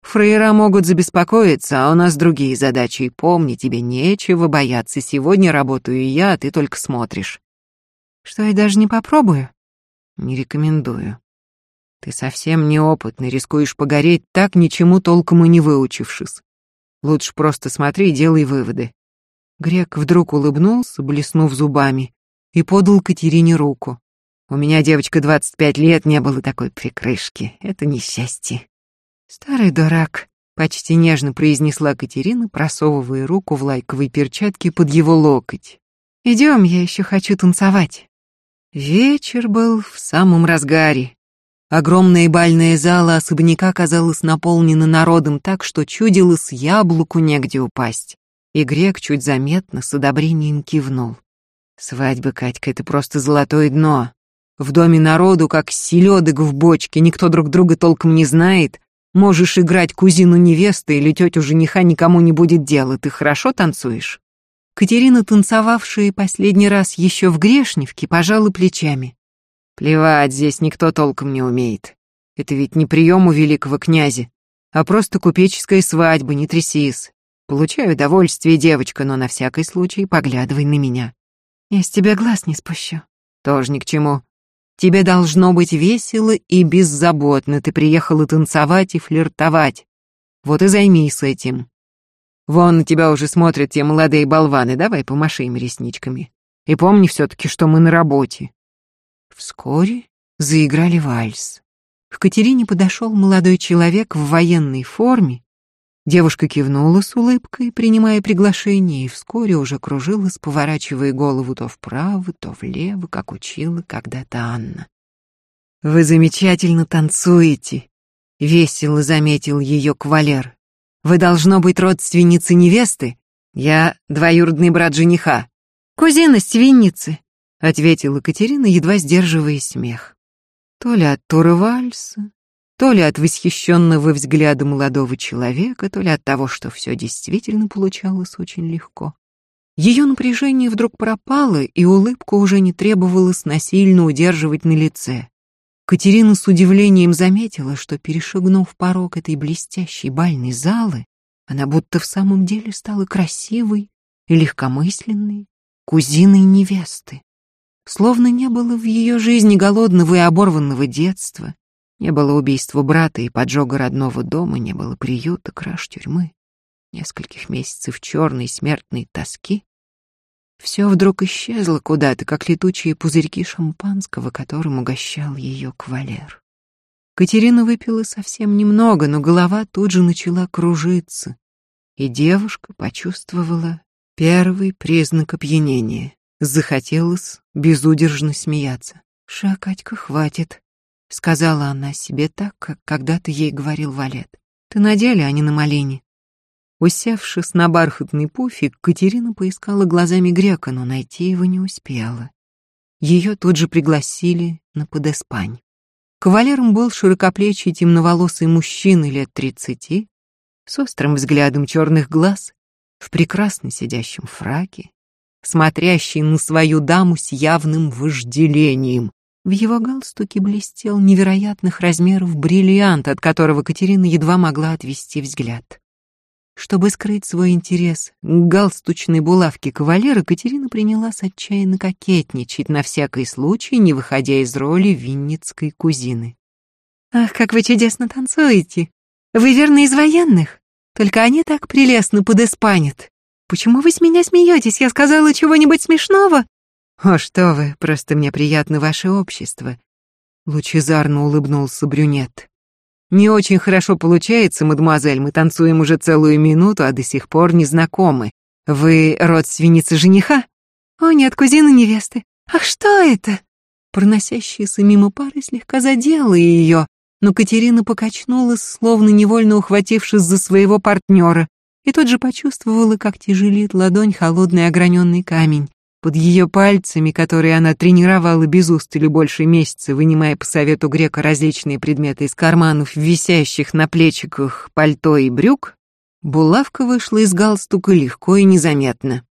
Фрейра могут забеспокоиться, а у нас другие задачи, и помни, тебе нечего бояться. Сегодня работаю я, а ты только смотришь. Что я даже не попробую? Не рекомендую. Ты совсем неопытный, рискуешь погореть так, ничему толком и не выучившись. Лучше просто смотри и делай выводы. Грек вдруг улыбнулся, блеснув зубами, и подал Катерине руку. У меня, девочка, двадцать пять лет, не было такой прикрышки. Это несчастье. Старый дурак, почти нежно произнесла Катерина, просовывая руку в лайковые перчатки под его локоть. Идем, я еще хочу танцевать. Вечер был в самом разгаре. Огромная бальная зала особняка казалась наполнена народом так, что чудилось яблоку негде упасть. И грек чуть заметно с одобрением кивнул. Свадьба, Катька, это просто золотое дно. В доме народу, как селедок в бочке, никто друг друга толком не знает. Можешь играть кузину невесты или тетю жениха, никому не будет дела. Ты хорошо танцуешь?» Катерина, танцевавшая последний раз еще в Грешневке, пожала плечами. «Плевать, здесь никто толком не умеет. Это ведь не прием у великого князя, а просто купеческая свадьба, не трясись. Получаю удовольствие, девочка, но на всякий случай поглядывай на меня. Я с тебя глаз не спущу. Тоже ни к чему. Тебе должно быть весело и беззаботно. Ты приехала танцевать и флиртовать. Вот и займись этим. Вон на тебя уже смотрят те молодые болваны. Давай помаши им ресничками. И помни все-таки, что мы на работе. Вскоре заиграли вальс. К Катерине подошел молодой человек в военной форме Девушка кивнула с улыбкой, принимая приглашение, и вскоре уже кружилась, поворачивая голову то вправо, то влево, как учила когда-то Анна. «Вы замечательно танцуете», — весело заметил ее кавалер. «Вы должно быть родственницы невесты? Я двоюродный брат жениха». «Кузина свинницы», — ответила Катерина, едва сдерживая смех. То ли от тура вальса, то ли от восхищенного взгляда молодого человека, то ли от того, что все действительно получалось очень легко. Ее напряжение вдруг пропало, и улыбку уже не требовалось насильно удерживать на лице. Катерина с удивлением заметила, что, перешагнув порог этой блестящей бальной залы, она будто в самом деле стала красивой и легкомысленной кузиной невесты. Словно не было в ее жизни голодного и оборванного детства, не было убийства брата и поджога родного дома, не было приюта, краж тюрьмы, нескольких месяцев черной смертной тоски. Все вдруг исчезло куда-то, как летучие пузырьки шампанского, которым угощал ее кавалер. Катерина выпила совсем немного, но голова тут же начала кружиться, и девушка почувствовала первый признак опьянения. Захотелось безудержно смеяться. «Ша, Катька, хватит. — сказала она себе так, как когда-то ей говорил Валет. «Ты на деле, а не на малине». Усевшись на бархатный пуфик, Катерина поискала глазами грека, но найти его не успела. Ее тут же пригласили на подеспань. Кавалером был широкоплечий темноволосый мужчина лет тридцати, с острым взглядом черных глаз, в прекрасно сидящем фраке, смотрящий на свою даму с явным вожделением, в его галстуке блестел невероятных размеров бриллиант, от которого Катерина едва могла отвести взгляд. Чтобы скрыть свой интерес к галстучной булавке кавалера, Катерина принялась отчаянно кокетничать, на всякий случай не выходя из роли винницкой кузины. «Ах, как вы чудесно танцуете! Вы верно из военных? Только они так прелестно подэспанят. Почему вы с меня смеетесь? Я сказала чего-нибудь смешного? О, что вы, просто мне приятно ваше общество. Лучезарно улыбнулся брюнет. Не очень хорошо получается, мадемуазель, мы танцуем уже целую минуту, а до сих пор не знакомы. Вы родственница жениха? О, нет, кузина невесты. Ах, что это? Проносящаяся мимо пары слегка задела ее, но Катерина покачнулась, словно невольно ухватившись за своего партнера, и тут же почувствовала, как тяжелит ладонь холодный ограненный камень. Под ее пальцами, которые она тренировала без устали больше месяца, вынимая по совету грека различные предметы из карманов, висящих на плечиках пальто и брюк, булавка вышла из галстука легко и незаметно.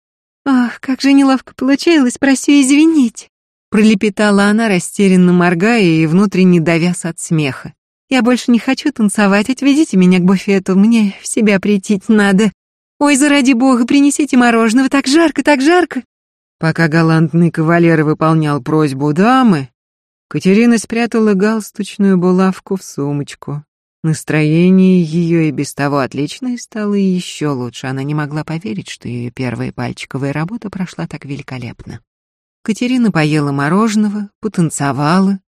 «Ах, как же неловко получилось, просю извинить!» Пролепетала она, растерянно моргая и внутренне давясь от смеха. «Я больше не хочу танцевать, отведите меня к буфету, мне в себя прийти надо. Ой, заради бога, принесите мороженого, так жарко, так жарко!» Пока галантный кавалер выполнял просьбу дамы, Катерина спрятала галстучную булавку в сумочку. Настроение ее и без того отличное стало еще лучше. Она не могла поверить, что ее первая пальчиковая работа прошла так великолепно. Катерина поела мороженого, потанцевала,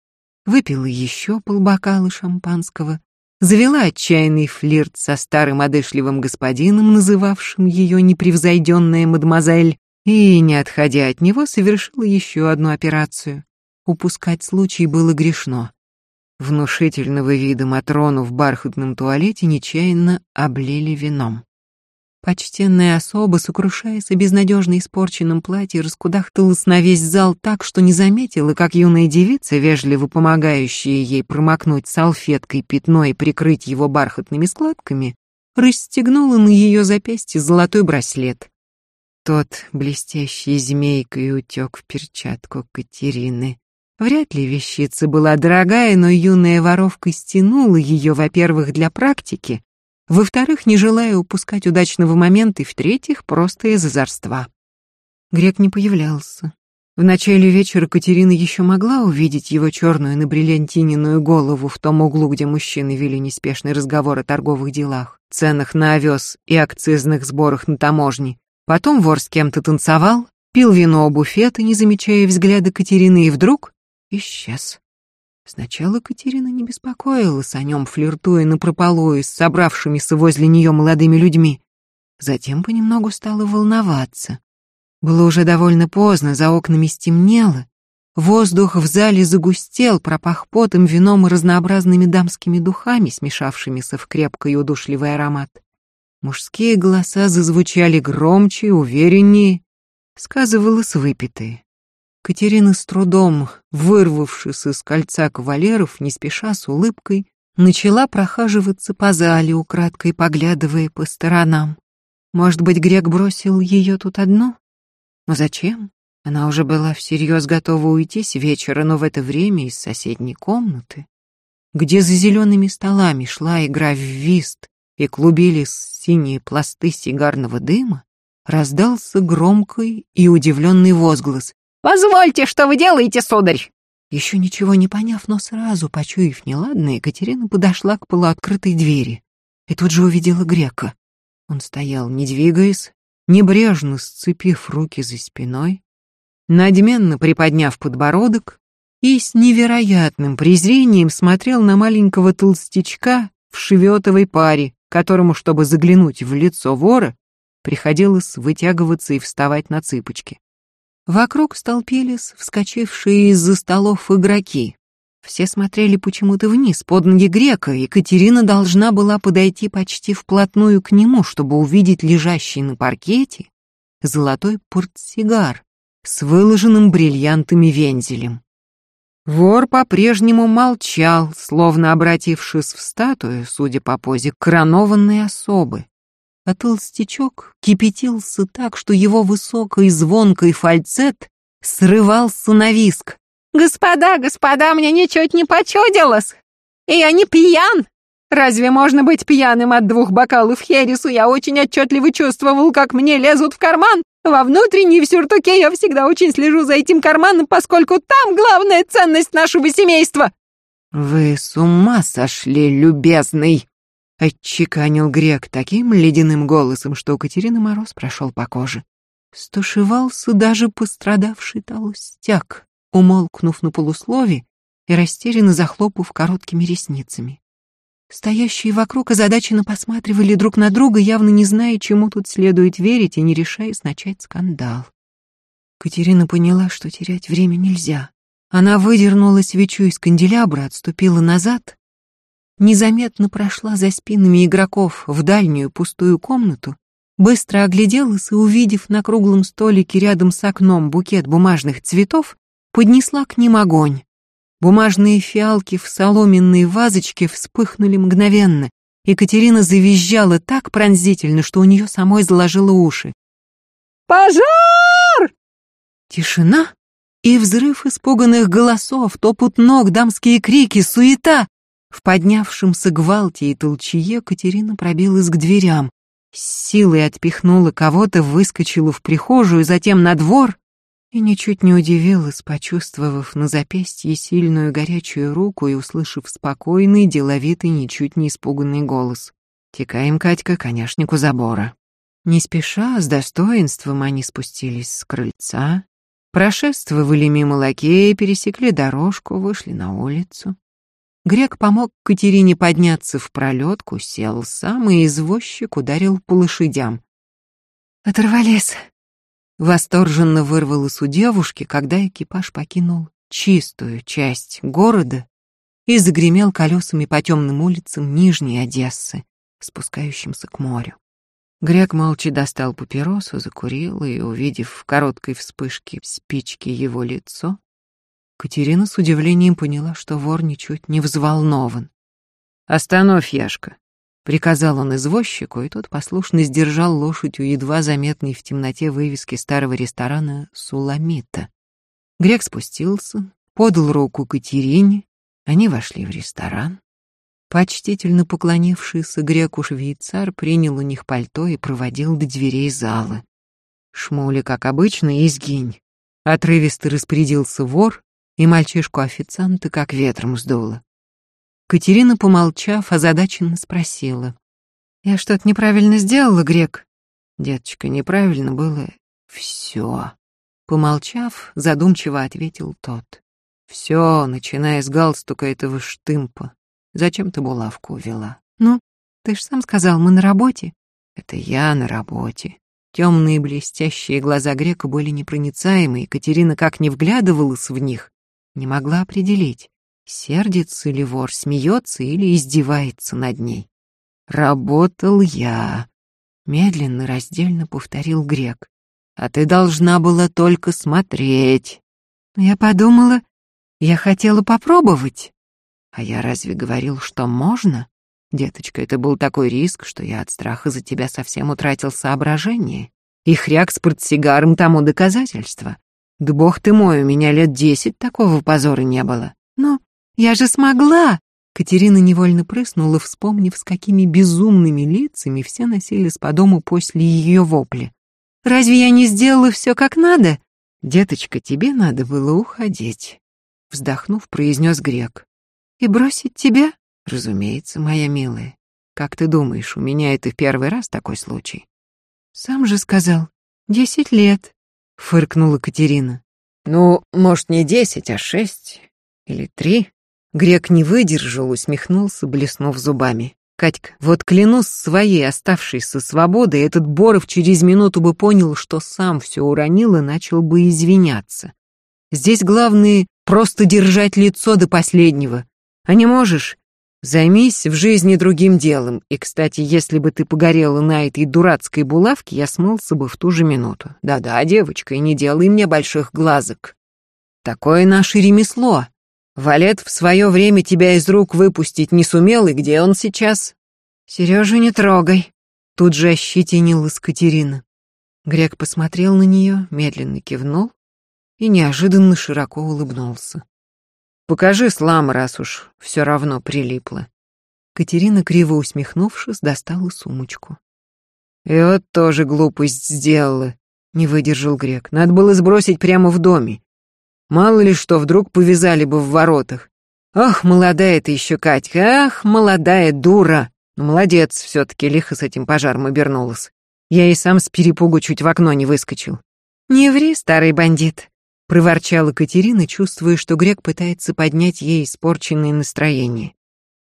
выпила еще полбокала шампанского, завела отчаянный флирт со старым одышливым господином, называвшим ее непревзойденная мадемуазель, и, не отходя от него, совершила еще одну операцию. Упускать случай было грешно. Внушительного вида Матрону в бархатном туалете нечаянно облили вином. Почтенная особа, сокрушаясь о безнадежно испорченном платье, раскудахталась на весь зал так, что не заметила, как юная девица, вежливо помогающая ей промокнуть салфеткой пятно и прикрыть его бархатными складками, расстегнула на ее запястье золотой браслет. Тот блестящий змейкой утек в перчатку Катерины. Вряд ли вещица была дорогая, но юная воровка стянула ее, во-первых, для практики, во-вторых, не желая упускать удачного момента, и в-третьих, просто из озорства. Грек не появлялся. В начале вечера Катерина еще могла увидеть его черную набриллиантиненную голову в том углу, где мужчины вели неспешный разговор о торговых делах, ценах на овес и акцизных сборах на таможне. Потом вор с кем-то танцевал, пил вино у буфета, не замечая взгляда Катерины, и вдруг исчез. Сначала Катерина не беспокоилась о нем, флиртуя напропалую с собравшимися возле нее молодыми людьми. Затем понемногу стала волноваться. Было уже довольно поздно, за окнами стемнело. Воздух в зале загустел, пропах потом, вином и разнообразными дамскими духами, смешавшимися в крепкий удушливый аромат. Мужские голоса зазвучали громче, увереннее. Сказывалось выпитое. Катерина с трудом, вырвавшись из кольца кавалеров, не спеша с улыбкой, начала прохаживаться по зале, украдкой поглядывая по сторонам. Может быть, грек бросил ее тут одну? Но зачем? Она уже была всерьез готова уйти с вечера, но в это время из соседней комнаты, где за зелеными столами шла игра в вист, и клубились синие пласты сигарного дыма, раздался громкий и удивленный возглас. «Позвольте, что вы делаете, сударь?» Еще ничего не поняв, но сразу, почуяв неладное, Екатерина подошла к полуоткрытой двери и тут же увидела грека. Он стоял, не двигаясь, небрежно сцепив руки за спиной, надменно приподняв подбородок и с невероятным презрением смотрел на маленького толстячка в шеветовой паре, которому, чтобы заглянуть в лицо вора, приходилось вытягиваться и вставать на цыпочки. Вокруг столпились вскочившие из-за столов игроки. Все смотрели почему-то вниз, под ноги грека, и Катерина должна была подойти почти вплотную к нему, чтобы увидеть лежащий на паркете золотой портсигар с выложенным бриллиантами вензелем. Вор по-прежнему молчал, словно обратившись в статую, судя по позе, коронованной особы. А толстячок кипятился так, что его высокий звонкий фальцет срывался на виск. «Господа, господа, мне ничуть не почудилось! И я не пьян! Разве можно быть пьяным от двух бокалов хересу? Я очень отчетливо чувствовал, как мне лезут в карман, во внутренней в сюртуке я всегда очень слежу за этим карманом, поскольку там главная ценность нашего семейства. Вы с ума сошли, любезный, отчеканил грек таким ледяным голосом, что у Катерины мороз прошел по коже. Стушевался даже пострадавший толстяк, умолкнув на полуслове и растерянно захлопав короткими ресницами. Стоящие вокруг озадаченно посматривали друг на друга, явно не зная, чему тут следует верить и не решаясь начать скандал. Катерина поняла, что терять время нельзя. Она выдернула свечу из канделябра, отступила назад, незаметно прошла за спинами игроков в дальнюю пустую комнату, быстро огляделась и, увидев на круглом столике рядом с окном букет бумажных цветов, поднесла к ним огонь. Бумажные фиалки в соломенной вазочке вспыхнули мгновенно. Екатерина завизжала так пронзительно, что у нее самой заложило уши. «Пожар!» Тишина и взрыв испуганных голосов, топот ног, дамские крики, суета. В поднявшемся гвалте и толчье Катерина пробилась к дверям, с силой отпихнула кого-то, выскочила в прихожую, затем на двор и ничуть не удивилась, почувствовав на запястье сильную горячую руку и услышав спокойный, деловитый, ничуть не испуганный голос. «Текаем, Катька, коняшнику забора». Не спеша, с достоинством они спустились с крыльца, прошествовали мимо лакея, пересекли дорожку, вышли на улицу. Грек помог Катерине подняться в пролетку, сел сам, и извозчик ударил по лошадям. «Оторвались!» Восторженно вырвалось у девушки, когда экипаж покинул чистую часть города и загремел колесами по темным улицам Нижней Одессы, спускающимся к морю. Грек молча достал папиросу, закурил и, увидев в короткой вспышке спички его лицо, Катерина с удивлением поняла, что вор ничуть не взволнован. «Остановь, Яшка!» Приказал он извозчику, и тот послушно сдержал лошадь у едва заметной в темноте вывески старого ресторана «Суламита». Грек спустился, подал руку Катерине, они вошли в ресторан. Почтительно поклонившийся греку швейцар принял у них пальто и проводил до дверей зала. Шмули, как обычно, изгинь. Отрывисто распорядился вор, и мальчишку-официанта как ветром сдуло. Катерина, помолчав, озадаченно спросила. «Я что-то неправильно сделала, Грек?» «Деточка, неправильно было все». Помолчав, задумчиво ответил тот. «Все, начиная с галстука этого штымпа. Зачем ты булавку увела?» «Ну, ты ж сам сказал, мы на работе». «Это я на работе». Темные блестящие глаза Грека были непроницаемы, и Катерина как не вглядывалась в них, не могла определить, Сердится ли вор, смеется или издевается над ней? «Работал я», — медленно, раздельно повторил грек. «А ты должна была только смотреть». Я подумала, я хотела попробовать. А я разве говорил, что можно? Деточка, это был такой риск, что я от страха за тебя совсем утратил соображение. И хряк с портсигаром тому доказательство. Да бог ты мой, у меня лет десять такого позора не было. Я же смогла!» Катерина невольно прыснула, вспомнив, с какими безумными лицами все носились по дому после ее вопли. «Разве я не сделала все как надо?» «Деточка, тебе надо было уходить», — вздохнув, произнес грек. «И бросить тебя?» «Разумеется, моя милая. Как ты думаешь, у меня это в первый раз такой случай?» «Сам же сказал. Десять лет», — фыркнула Катерина. «Ну, может, не десять, а шесть или три?» Грек не выдержал, усмехнулся, блеснув зубами. Катька, вот клянусь своей оставшейся свободой, этот Боров через минуту бы понял, что сам все уронил и начал бы извиняться. Здесь главное просто держать лицо до последнего. А не можешь? Займись в жизни другим делом. И, кстати, если бы ты погорела на этой дурацкой булавке, я смылся бы в ту же минуту. Да-да, девочка, и не делай мне больших глазок. Такое наше ремесло. Валет в свое время тебя из рук выпустить не сумел, и где он сейчас? Сережу не трогай. Тут же ощетинилась Катерина. Грек посмотрел на нее, медленно кивнул и неожиданно широко улыбнулся. «Покажи слам, раз уж все равно прилипло». Катерина, криво усмехнувшись, достала сумочку. «И вот тоже глупость сделала», — не выдержал Грек. «Надо было сбросить прямо в доме. Мало ли что, вдруг повязали бы в воротах. Ах, молодая ты еще, Катька, ах, молодая дура. Ну, молодец, все-таки лихо с этим пожаром обернулась. Я и сам с перепугу чуть в окно не выскочил. «Не ври, старый бандит», — проворчала Катерина, чувствуя, что грек пытается поднять ей испорченное настроение.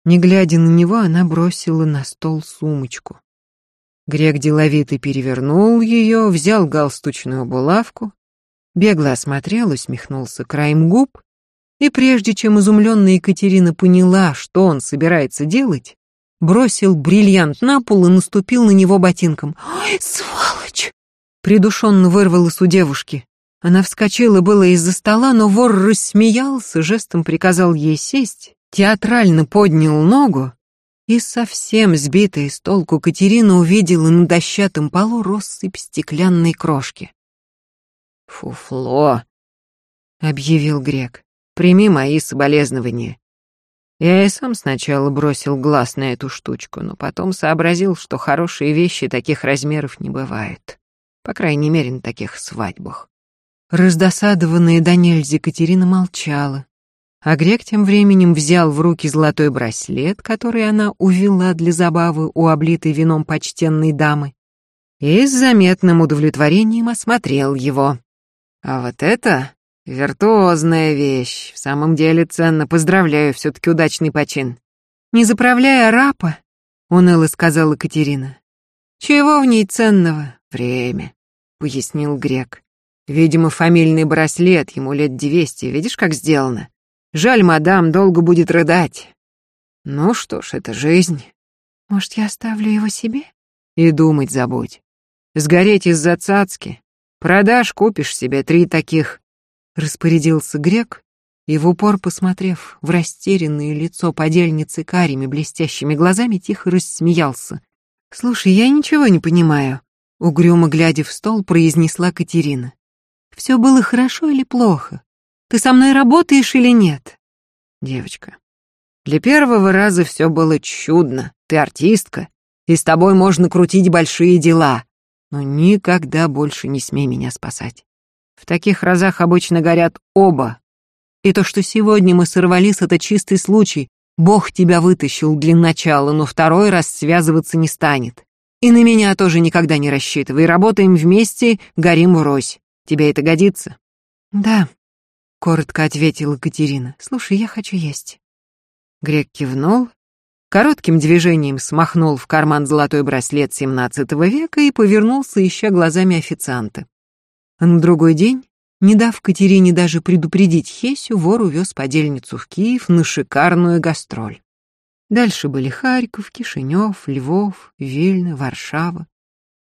Не глядя на него, она бросила на стол сумочку. Грек деловито перевернул ее, взял галстучную булавку, бегло осмотрел, усмехнулся краем губ, и прежде чем изумленная Екатерина поняла, что он собирается делать, бросил бриллиант на пол и наступил на него ботинком. «Ой, сволочь!» Придушенно вырвалось у девушки. Она вскочила было из-за стола, но вор рассмеялся, жестом приказал ей сесть, театрально поднял ногу, и совсем сбитая с толку Катерина увидела на дощатом полу россыпь стеклянной крошки. «Фуфло», — объявил грек, — «прими мои соболезнования. Я и сам сначала бросил глаз на эту штучку, но потом сообразил, что хорошие вещи таких размеров не бывают. По крайней мере, на таких свадьбах. Раздосадованная до нельзя Катерина молчала, а Грек тем временем взял в руки золотой браслет, который она увела для забавы у облитой вином почтенной дамы, и с заметным удовлетворением осмотрел его. А вот это Виртуозная вещь. В самом деле ценно. Поздравляю, все-таки удачный почин. Не заправляя рапа, уныло сказала Катерина. Чего в ней ценного? Время, пояснил грек. Видимо, фамильный браслет, ему лет двести, видишь, как сделано? Жаль, мадам долго будет рыдать. Ну что ж, это жизнь. Может, я оставлю его себе? И думать забудь. Сгореть из-за цацки. Продашь, купишь себе три таких распорядился грек и в упор посмотрев в растерянное лицо подельницы карими блестящими глазами, тихо рассмеялся. «Слушай, я ничего не понимаю», — угрюмо глядя в стол, произнесла Катерина. «Все было хорошо или плохо? Ты со мной работаешь или нет?» «Девочка, для первого раза все было чудно. Ты артистка, и с тобой можно крутить большие дела. Но никогда больше не смей меня спасать. В таких разах обычно горят оба. И то, что сегодня мы сорвались, это чистый случай. Бог тебя вытащил для начала, но второй раз связываться не станет. И на меня тоже никогда не рассчитывай. Работаем вместе, горим врозь. Тебе это годится? Да, коротко ответила Катерина. Слушай, я хочу есть. Грек кивнул, коротким движением смахнул в карман золотой браслет XVII века и повернулся, ища глазами официанта. На другой день, не дав Катерине даже предупредить Хесю, вор увез подельницу в Киев на шикарную гастроль. Дальше были Харьков, Кишинев, Львов, Вильна, Варшава.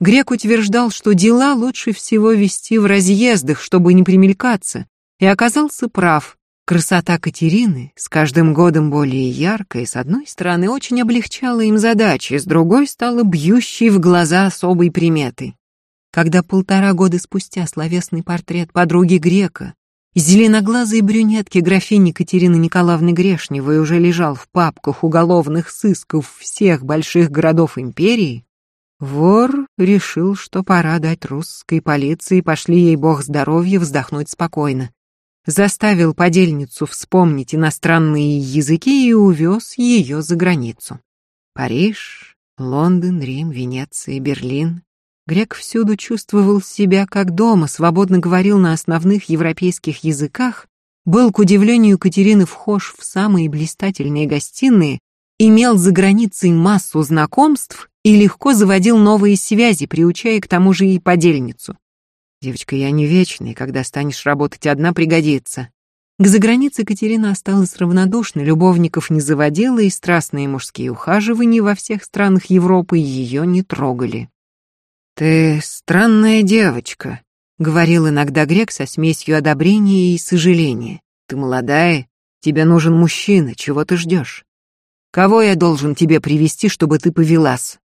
Грек утверждал, что дела лучше всего вести в разъездах, чтобы не примелькаться, и оказался прав. Красота Катерины, с каждым годом более яркая, с одной стороны, очень облегчала им задачи, с другой стала бьющей в глаза особой приметой когда полтора года спустя словесный портрет подруги Грека, зеленоглазой брюнетки графини Катерины Николаевны Грешневой уже лежал в папках уголовных сысков всех больших городов империи, вор решил, что пора дать русской полиции, пошли ей бог здоровья, вздохнуть спокойно. Заставил подельницу вспомнить иностранные языки и увез ее за границу. Париж, Лондон, Рим, Венеция, Берлин, Грек всюду чувствовал себя как дома, свободно говорил на основных европейских языках, был, к удивлению Катерины, вхож в самые блистательные гостиные, имел за границей массу знакомств и легко заводил новые связи, приучая к тому же и подельницу. «Девочка, я не вечный, когда станешь работать одна, пригодится». К загранице Катерина осталась равнодушна, любовников не заводила, и страстные мужские ухаживания во всех странах Европы ее не трогали. «Ты странная девочка», — говорил иногда грек со смесью одобрения и сожаления. «Ты молодая, тебе нужен мужчина, чего ты ждешь? Кого я должен тебе привести, чтобы ты повелась?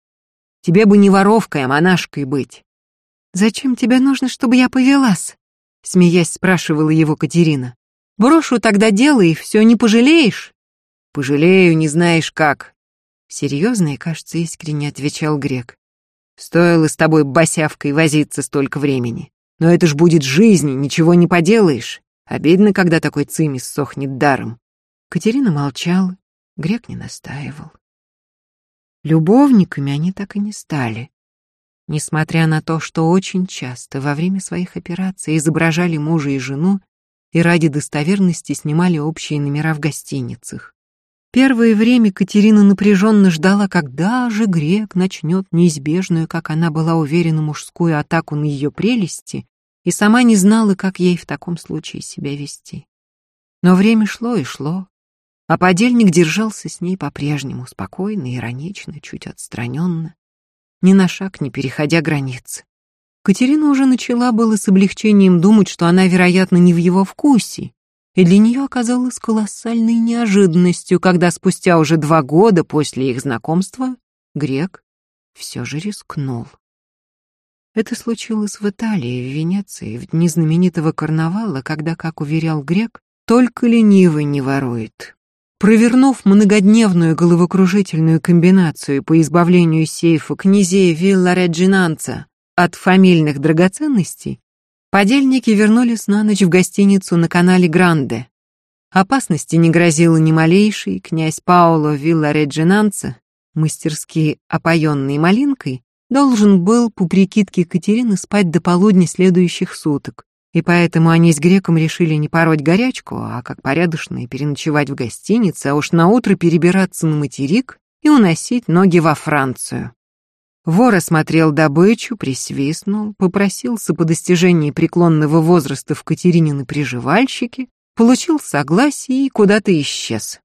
Тебе бы не воровкой, а монашкой быть». «Зачем тебе нужно, чтобы я повелась?» — смеясь спрашивала его Катерина. «Брошу тогда дело, и все, не пожалеешь?» «Пожалею, не знаешь как». Серьезно и, кажется, искренне отвечал грек. Стоило с тобой босявкой возиться столько времени. Но это ж будет жизнь, ничего не поделаешь. Обидно, когда такой цимис сохнет даром. Катерина молчала, грек не настаивал. Любовниками они так и не стали. Несмотря на то, что очень часто во время своих операций изображали мужа и жену и ради достоверности снимали общие номера в гостиницах. Первое время Катерина напряженно ждала, когда же грек начнет неизбежную, как она была уверена, мужскую атаку на ее прелести, и сама не знала, как ей в таком случае себя вести. Но время шло и шло, а подельник держался с ней по-прежнему, спокойно, иронично, чуть отстраненно, ни на шаг не переходя границы. Катерина уже начала было с облегчением думать, что она, вероятно, не в его вкусе, и для нее оказалось колоссальной неожиданностью, когда спустя уже два года после их знакомства грек все же рискнул. Это случилось в Италии, в Венеции, в дни знаменитого карнавала, когда, как уверял грек, только ленивый не ворует. Провернув многодневную головокружительную комбинацию по избавлению сейфа князей Вилла Реджинанца от фамильных драгоценностей, Подельники вернулись на ночь в гостиницу на канале Гранде. Опасности не грозило ни малейшей, князь Паоло Вилла Реджинанца, мастерски опоенный малинкой, должен был, по прикидке Катерины, спать до полудня следующих суток, и поэтому они с греком решили не пороть горячку, а как порядочные переночевать в гостинице, а уж наутро перебираться на материк и уносить ноги во Францию. Вор осмотрел добычу, присвистнул, попросился по достижении преклонного возраста в Катеринины приживальщики, получил согласие и куда-то исчез.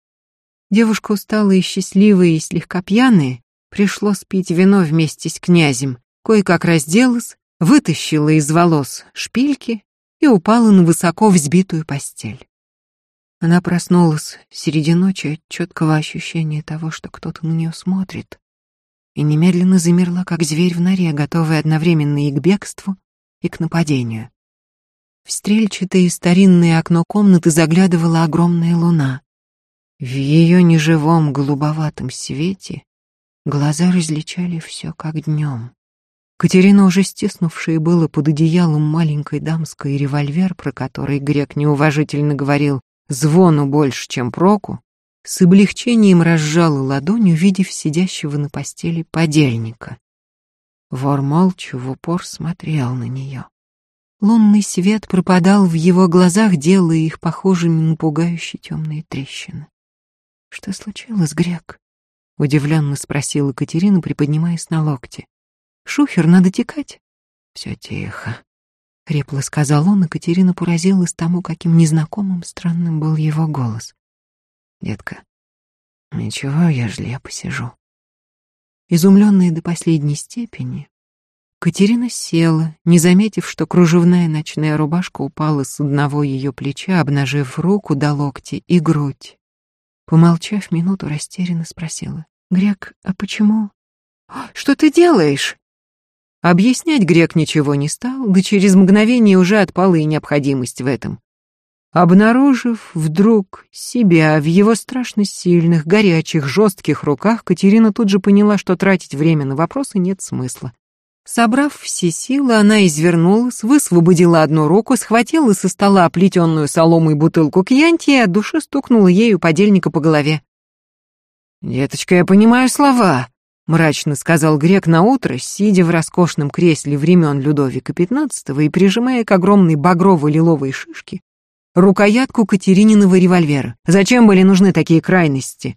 Девушка усталая и счастливая и слегка пьяная, пришлось пить вино вместе с князем, кое-как разделась, вытащила из волос шпильки и упала на высоко взбитую постель. Она проснулась среди ночи от четкого ощущения того, что кто-то на нее смотрит, и немедленно замерла, как зверь в норе, готовый одновременно и к бегству, и к нападению. В стрельчатое старинное окно комнаты заглядывала огромная луна. В ее неживом голубоватом свете глаза различали все как днем. Катерина, уже стиснувшая было под одеялом маленькой дамской револьвер, про который грек неуважительно говорил «звону больше, чем проку», с облегчением разжала ладонь, увидев сидящего на постели подельника. Вор молча в упор смотрел на нее. Лунный свет пропадал в его глазах, делая их похожими на пугающие темные трещины. «Что случилось, Грек?» — удивленно спросила Катерина, приподнимаясь на локте. «Шухер, надо текать?» «Все тихо», — хрипло сказал он, и Катерина поразилась тому, каким незнакомым странным был его голос детка. Ничего, ежели я посижу. Изумленная до последней степени, Катерина села, не заметив, что кружевная ночная рубашка упала с одного ее плеча, обнажив руку до локти и грудь. Помолчав минуту, растерянно спросила. «Грек, а почему?» «Что ты делаешь?» Объяснять Грек ничего не стал, да через мгновение уже отпала и необходимость в этом. Обнаружив вдруг себя в его страшно сильных, горячих, жестких руках, Катерина тут же поняла, что тратить время на вопросы нет смысла. Собрав все силы, она извернулась, высвободила одну руку, схватила со стола оплетенную соломой бутылку кьянти и от души стукнула ею подельника по голове. «Деточка, я понимаю слова», — мрачно сказал грек наутро, сидя в роскошном кресле времен Людовика XV и прижимая к огромной багрово-лиловой шишке рукоятку Катерининого револьвера. Зачем были нужны такие крайности?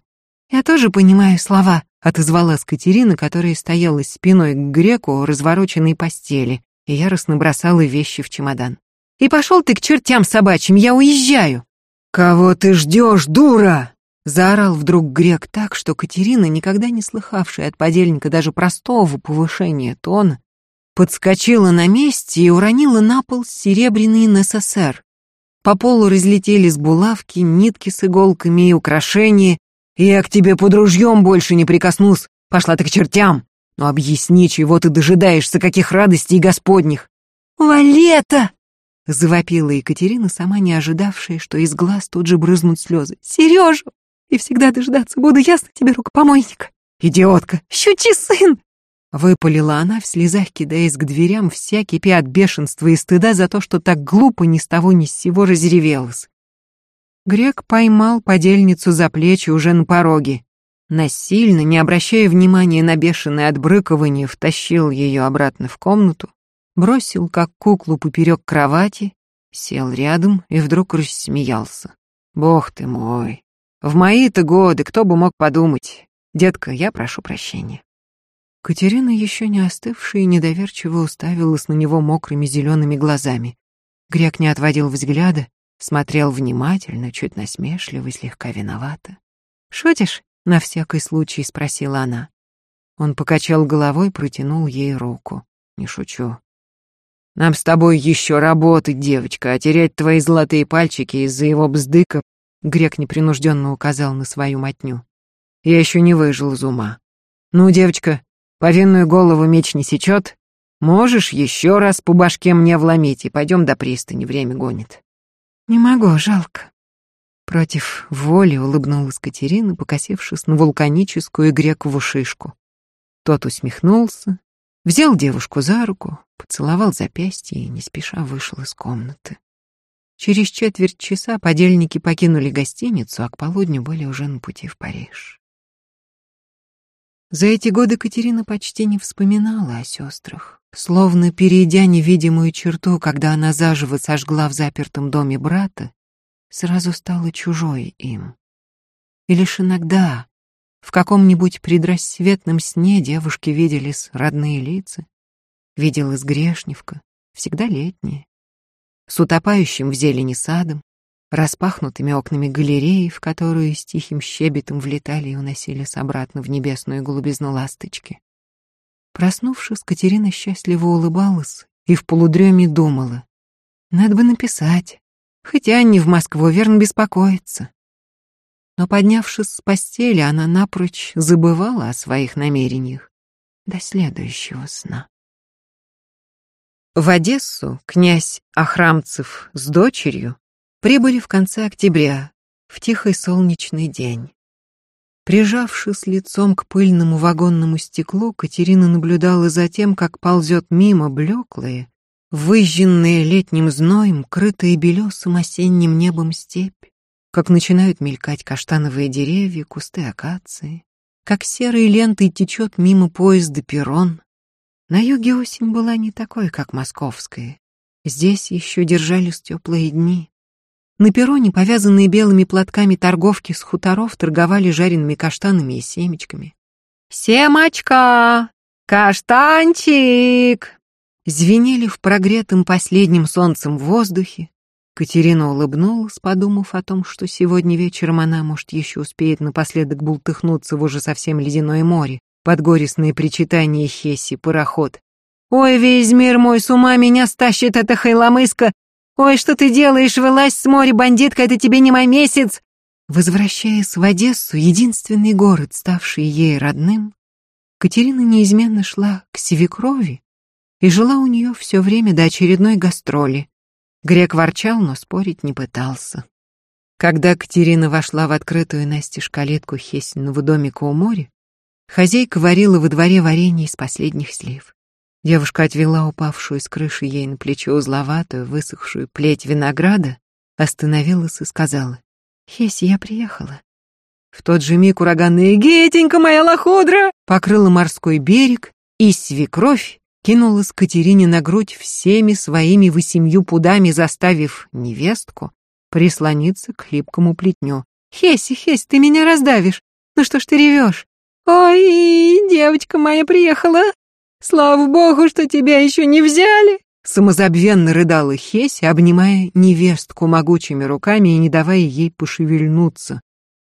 Я тоже понимаю слова, отозвалась Катерина, которая стояла спиной к греку развороченной постели и яростно бросала вещи в чемодан. И пошел ты к чертям собачьим, я уезжаю. Кого ты ждешь, дура? Заорал вдруг грек так, что Катерина, никогда не слыхавшая от подельника даже простого повышения тона, подскочила на месте и уронила на пол серебряный НССР. По полу разлетелись булавки, нитки с иголками и украшения. «Я к тебе под ружьем больше не прикоснусь, пошла ты к чертям! Но объясни, чего ты дожидаешься, каких радостей господних!» «Валета!» — завопила Екатерина, сама не ожидавшая, что из глаз тут же брызнут слезы. «Сережа! И всегда дождаться буду, ясно тебе, рукопомойник?» «Идиотка! Щучий сын!» Выпалила она в слезах, кидаясь к дверям, вся кипя от бешенства и стыда за то, что так глупо ни с того ни с сего разревелась. Грек поймал подельницу за плечи уже на пороге. насильно, не обращая внимания на бешеное отбрыкивание, втащил ее обратно в комнату, бросил как куклу поперек кровати, сел рядом и вдруг рассмеялся. «Бог ты мой! В мои-то годы кто бы мог подумать? Детка, я прошу прощения». Катерина, еще не остывшая, недоверчиво уставилась на него мокрыми зелеными глазами. Грек не отводил взгляда, смотрел внимательно, чуть насмешливо и слегка виновато. «Шутишь?» — на всякий случай спросила она. Он покачал головой, протянул ей руку. «Не шучу. Нам с тобой еще работать, девочка, а терять твои золотые пальчики из-за его бздыка...» Грек непринужденно указал на свою мотню. «Я еще не выжил из ума. Ну, девочка, повинную голову меч не сечет. Можешь еще раз по башке мне вломить, и пойдем до пристани, время гонит». «Не могу, жалко». Против воли улыбнулась Катерина, покосившись на вулканическую Грекову шишку. Тот усмехнулся, взял девушку за руку, поцеловал запястье и не спеша вышел из комнаты. Через четверть часа подельники покинули гостиницу, а к полудню были уже на пути в Париж. За эти годы Катерина почти не вспоминала о сестрах, словно перейдя невидимую черту, когда она заживо сожгла в запертом доме брата, сразу стала чужой им. И лишь иногда, в каком-нибудь предрассветном сне девушки виделись родные лица, виделась Грешневка, всегда летняя, с утопающим в зелени садом, распахнутыми окнами галереи, в которую с тихим щебетом влетали и уносились обратно в небесную голубизну ласточки. Проснувшись, Катерина счастливо улыбалась и в полудреме думала. Надо бы написать, хотя Анне в Москву верно беспокоится. Но, поднявшись с постели, она напрочь забывала о своих намерениях до следующего сна. В Одессу князь Ахрамцев с дочерью прибыли в конце октября, в тихий солнечный день. Прижавшись лицом к пыльному вагонному стеклу, Катерина наблюдала за тем, как ползет мимо блеклые, выжженные летним зноем, крытые белесым осенним небом степь, как начинают мелькать каштановые деревья, кусты акации, как серой лентой течет мимо поезда перрон, на юге осень была не такой, как московская. Здесь еще держались теплые дни. На перроне, повязанные белыми платками торговки с хуторов, торговали жареными каштанами и семечками. «Семочка! Каштанчик!» Звенели в прогретом последним солнцем воздухе. Катерина улыбнулась, подумав о том, что сегодня вечером она, может, еще успеет напоследок бултыхнуться в уже совсем ледяное море, под горестные причитания Хесси пароход. «Ой, весь мир мой, с ума меня стащит эта хайломыска! Ой, что ты делаешь, вылазь с моря, бандитка, это тебе не мой месяц!» Возвращаясь в Одессу, единственный город, ставший ей родным, Катерина неизменно шла к Севикрови и жила у нее все время до очередной гастроли. Грек ворчал, но спорить не пытался. Когда Катерина вошла в открытую настежь калитку Хессиного домика у моря, Хозяйка варила во дворе варенье из последних слив. Девушка отвела упавшую с крыши ей на плечо узловатую, высохшую плеть винограда, остановилась и сказала, «Хеси, я приехала». В тот же миг ураганная «Гетенька моя лохудра!» покрыла морской берег, и свекровь кинулась Катерине на грудь всеми своими восемью пудами, заставив невестку прислониться к хлипкому плетню. «Хеси, Хеси, ты меня раздавишь! Ну что ж ты ревешь? «Ой, девочка моя приехала! Слава богу, что тебя еще не взяли!» Самозабвенно рыдала Хеси, обнимая невестку могучими руками и не давая ей пошевельнуться.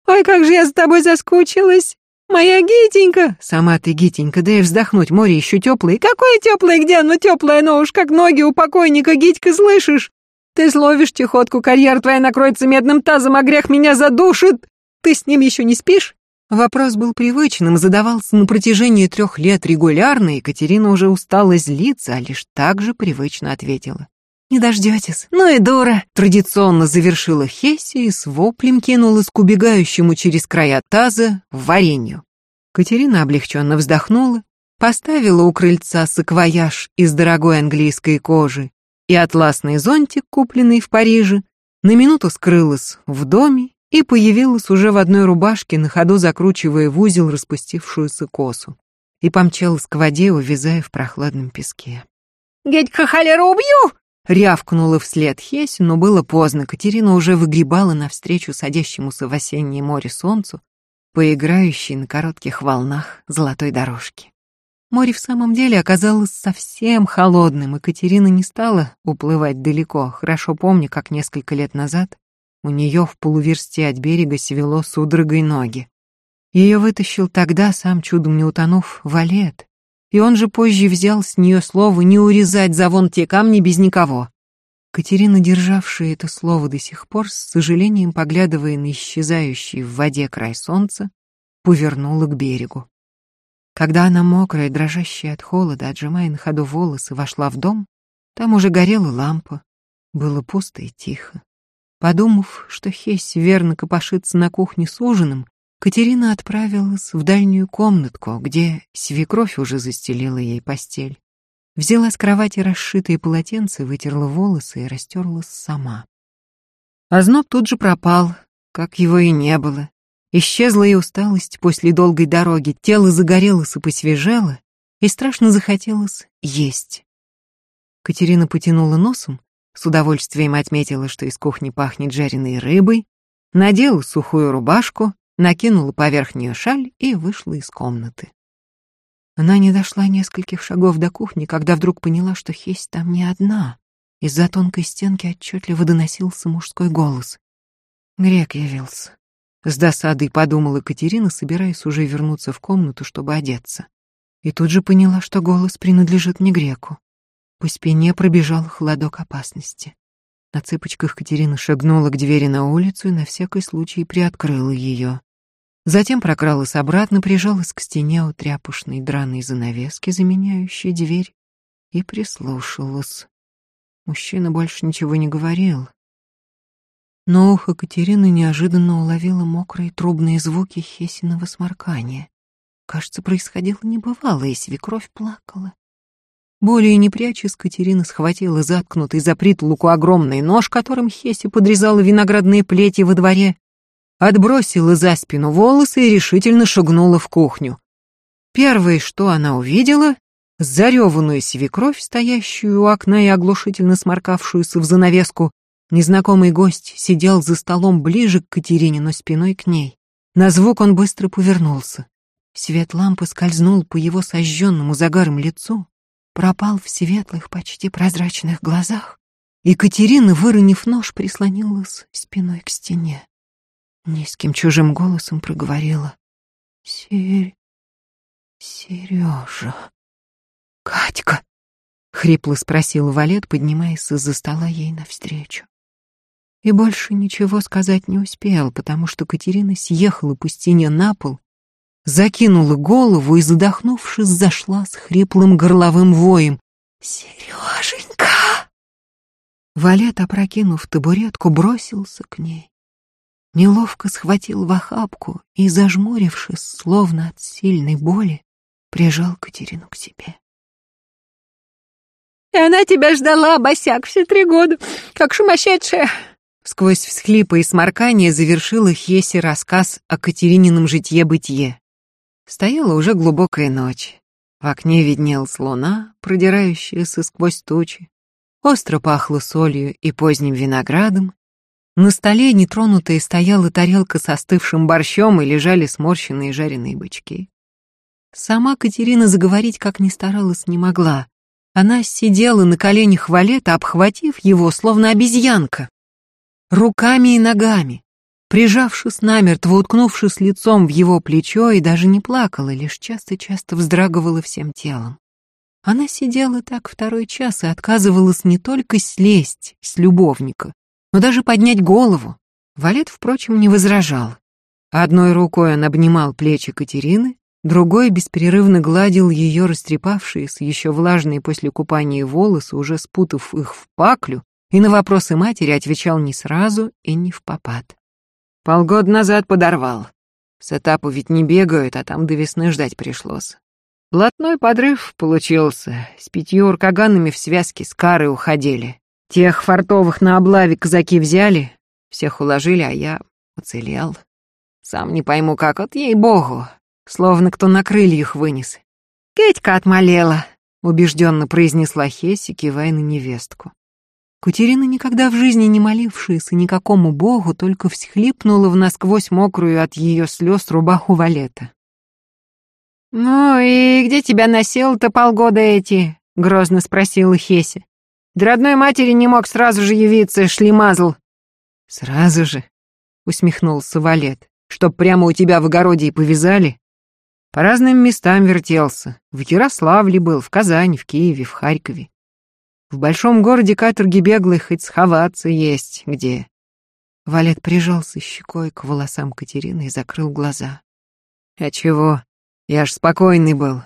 «Ой, как же я за тобой заскучилась! Моя Гитенька!» «Сама ты, Гитенька, да и вздохнуть, море еще теплое. Какое теплое, где оно теплое, но уж как ноги у покойника, Гитька, слышишь? Ты словишь чехотку, карьера твоя накроется медным тазом, а грех меня задушит. Ты с ним еще не спишь? Вопрос был привычным, задавался на протяжении трех лет регулярно, и Екатерина уже устала злиться, а лишь так же привычно ответила. «Не дождетесь. Ну и дура!» Традиционно завершила Хесси и с воплем кинулась к убегающему через края таза в варенью. Катерина облегченно вздохнула, поставила у крыльца саквояж из дорогой английской кожи и атласный зонтик, купленный в Париже, на минуту скрылась в доме и появилась уже в одной рубашке, на ходу закручивая в узел распустившуюся косу, и помчалась к воде, увязая в прохладном песке. «Гедька холера убью!» Рявкнула вслед Хесь, но было поздно. Катерина уже выгребала навстречу садящемуся в осеннее море солнцу, поиграющей на коротких волнах золотой дорожки. Море в самом деле оказалось совсем холодным, и Катерина не стала уплывать далеко, хорошо помня, как несколько лет назад у нее в полуверсте от берега свело судорогой ноги. Ее вытащил тогда, сам чудом не утонув, валет, и он же позже взял с нее слово не урезать за вон те камни без никого. Катерина, державшая это слово до сих пор, с сожалением поглядывая на исчезающий в воде край солнца, повернула к берегу. Когда она мокрая, дрожащая от холода, отжимая на ходу волосы, вошла в дом, там уже горела лампа, было пусто и тихо. Подумав, что Хесь верно копошится на кухне с ужином, Катерина отправилась в дальнюю комнатку, где свекровь уже застелила ей постель. Взяла с кровати расшитые полотенца, вытерла волосы и растерлась сама. Озноб тут же пропал, как его и не было. Исчезла и усталость после долгой дороги, тело загорелось и посвежело, и страшно захотелось есть. Катерина потянула носом, с удовольствием отметила, что из кухни пахнет жареной рыбой, надела сухую рубашку, накинула поверх нее шаль и вышла из комнаты. Она не дошла нескольких шагов до кухни, когда вдруг поняла, что Хесть там не одна. Из-за тонкой стенки отчетливо доносился мужской голос. Грек явился. С досадой подумала Катерина, собираясь уже вернуться в комнату, чтобы одеться. И тут же поняла, что голос принадлежит не греку. По спине пробежал холодок опасности. На цыпочках Катерина шагнула к двери на улицу и на всякий случай приоткрыла ее. Затем прокралась обратно, прижалась к стене у тряпушной драной занавески, заменяющей дверь, и прислушалась. Мужчина больше ничего не говорил. Но ухо Катерины неожиданно уловило мокрые трубные звуки Хесиного сморкания. Кажется, происходило небывалое, и свекровь плакала. Более не прячась, Катерина схватила заткнутый за притолоку огромный нож, которым Хеси подрезала виноградные плети во дворе, отбросила за спину волосы и решительно шагнула в кухню. Первое, что она увидела, зареванную свекровь, стоящую у окна и оглушительно сморкавшуюся в занавеску, незнакомый гость сидел за столом ближе к Катерине, но спиной к ней. На звук он быстро повернулся. Свет лампы скользнул по его сожженному загаром лицу, пропал в светлых, почти прозрачных глазах, и Катерина, выронив нож, прислонилась спиной к стене. Низким чужим голосом проговорила. «Серь... Сережа...» «Катька!» — хрипло спросил Валет, поднимаясь из-за стола ей навстречу. И больше ничего сказать не успел, потому что Катерина съехала по стене на пол закинула голову и, задохнувшись, зашла с хриплым горловым воем. «Сереженька!» Валет, опрокинув табуретку, бросился к ней. Неловко схватил в охапку и, зажмурившись, словно от сильной боли, прижал Катерину к себе. «И она тебя ждала, босяк, все три года, как сумасшедшая!» Сквозь всхлипы и сморкание завершила Хеси рассказ о Катеринином житье-бытие. Стояла уже глубокая ночь. В окне виднелась луна, продирающаяся сквозь тучи. Остро пахло солью и поздним виноградом. На столе нетронутая стояла тарелка с остывшим борщом и лежали сморщенные жареные бычки. Сама Катерина заговорить как ни старалась не могла. Она сидела на коленях Валета, обхватив его, словно обезьянка. Руками и ногами, прижавшись намертво, уткнувшись лицом в его плечо и даже не плакала, лишь часто-часто вздрагивала всем телом. Она сидела так второй час и отказывалась не только слезть с любовника, но даже поднять голову. Валет, впрочем, не возражал. Одной рукой он обнимал плечи Катерины, другой беспрерывно гладил ее растрепавшиеся, еще влажные после купания волосы, уже спутав их в паклю, и на вопросы матери отвечал не сразу и не в попад. Полгода назад подорвал. С этапу ведь не бегают, а там до весны ждать пришлось. Блатной подрыв получился. С пятью уркаганами в связке с карой уходили. Тех фартовых на облаве казаки взяли, всех уложили, а я Уцелел. Сам не пойму как, от ей-богу. Словно кто на крыльях вынес. Кетька отмолела, убежденно произнесла Хеси, кивая на невестку. Кутерина, никогда в жизни не молившаяся никакому богу, только всхлипнула в насквозь мокрую от ее слез рубаху валета. «Ну и где тебя носил-то полгода эти?» — грозно спросила Хеси. «Да родной матери не мог сразу же явиться, шлемазл». «Сразу же?» — усмехнулся Валет. «Чтоб прямо у тебя в огороде и повязали?» По разным местам вертелся. В Ярославле был, в Казани, в Киеве, в Харькове. В большом городе каторги беглых хоть сховаться есть где. Валет прижался щекой к волосам Катерины и закрыл глаза. А чего? Я ж спокойный был.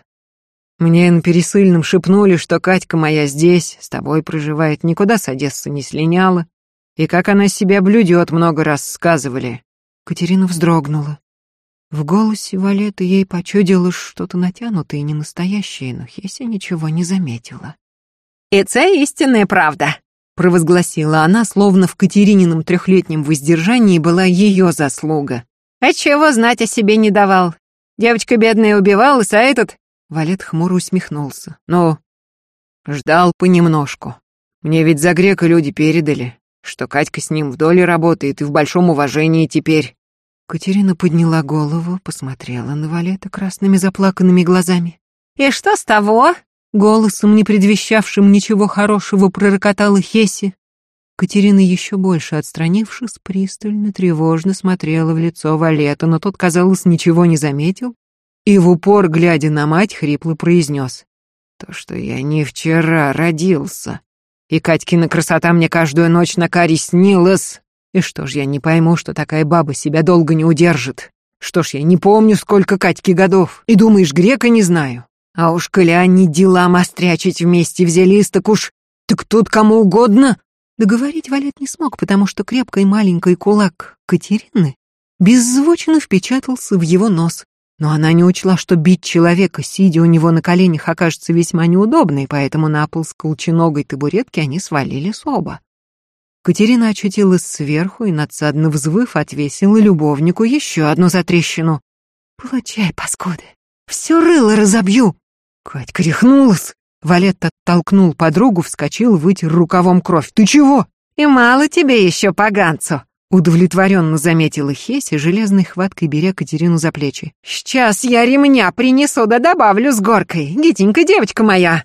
Мне на пересыльном шепнули, что Катька моя здесь, с тобой проживает, никуда с Одессы не слиняла. И как она себя блюдет, много раз сказывали. Катерина вздрогнула. В голосе Валеты ей почудилось что-то натянутое и ненастоящее, но Хеся ничего не заметила. «И це истинная правда», — провозгласила она, словно в Катеринином трехлетнем воздержании была ее заслуга. «А чего знать о себе не давал? Девочка бедная убивалась, а этот...» Валет хмуро усмехнулся. «Ну, ждал понемножку. Мне ведь за грека люди передали, что Катька с ним в доле работает и в большом уважении теперь. Катерина подняла голову, посмотрела на Валета красными заплаканными глазами. «И что с того?» Голосом, не предвещавшим ничего хорошего, пророкотала Хесси. Катерина, еще больше отстранившись, пристально, тревожно смотрела в лицо Валета, но тот, казалось, ничего не заметил и в упор, глядя на мать, хрипло произнес. «То, что я не вчера родился, и Катькина красота мне каждую ночь на каре снилась, и что ж я не пойму, что такая баба себя долго не удержит? Что ж я не помню, сколько Катьке годов, и думаешь, грека не знаю? А уж коли они дела мострячить вместе взялись, так уж... Так тут кому угодно. Договорить Валет не смог, потому что крепкий маленький кулак Катерины беззвучно впечатался в его нос. Но она не учла, что бить человека, сидя у него на коленях, окажется весьма неудобно, и поэтому на пол с колченогой табуретки они свалились оба. Катерина очутилась сверху и, надсадно взвыв, отвесила любовнику еще одну затрещину. «Получай, паскуды, все рыло разобью!» Катька рехнулась. Валет оттолкнул подругу, вскочил, вытер рукавом кровь. «Ты чего?» «И мало тебе еще, поганцу!» Удовлетворенно заметила Хеси, железной хваткой беря Катерину за плечи. «Сейчас я ремня принесу да добавлю с горкой, Гитенька, девочка моя!»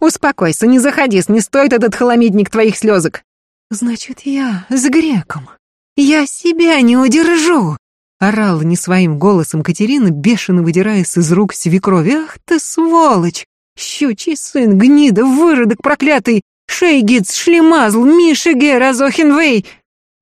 «Успокойся, не заходись, не стоит этот холомидник твоих слезок. «Значит, я с греком. Я себя не удержу!» Орала не своим голосом Катерина, бешено выдираясь из рук свекрови. «Ах ты, сволочь! Щучий сын, гнида, выродок проклятый! Шейгиц, шлемазл, Миша Гер, Азохенвей!»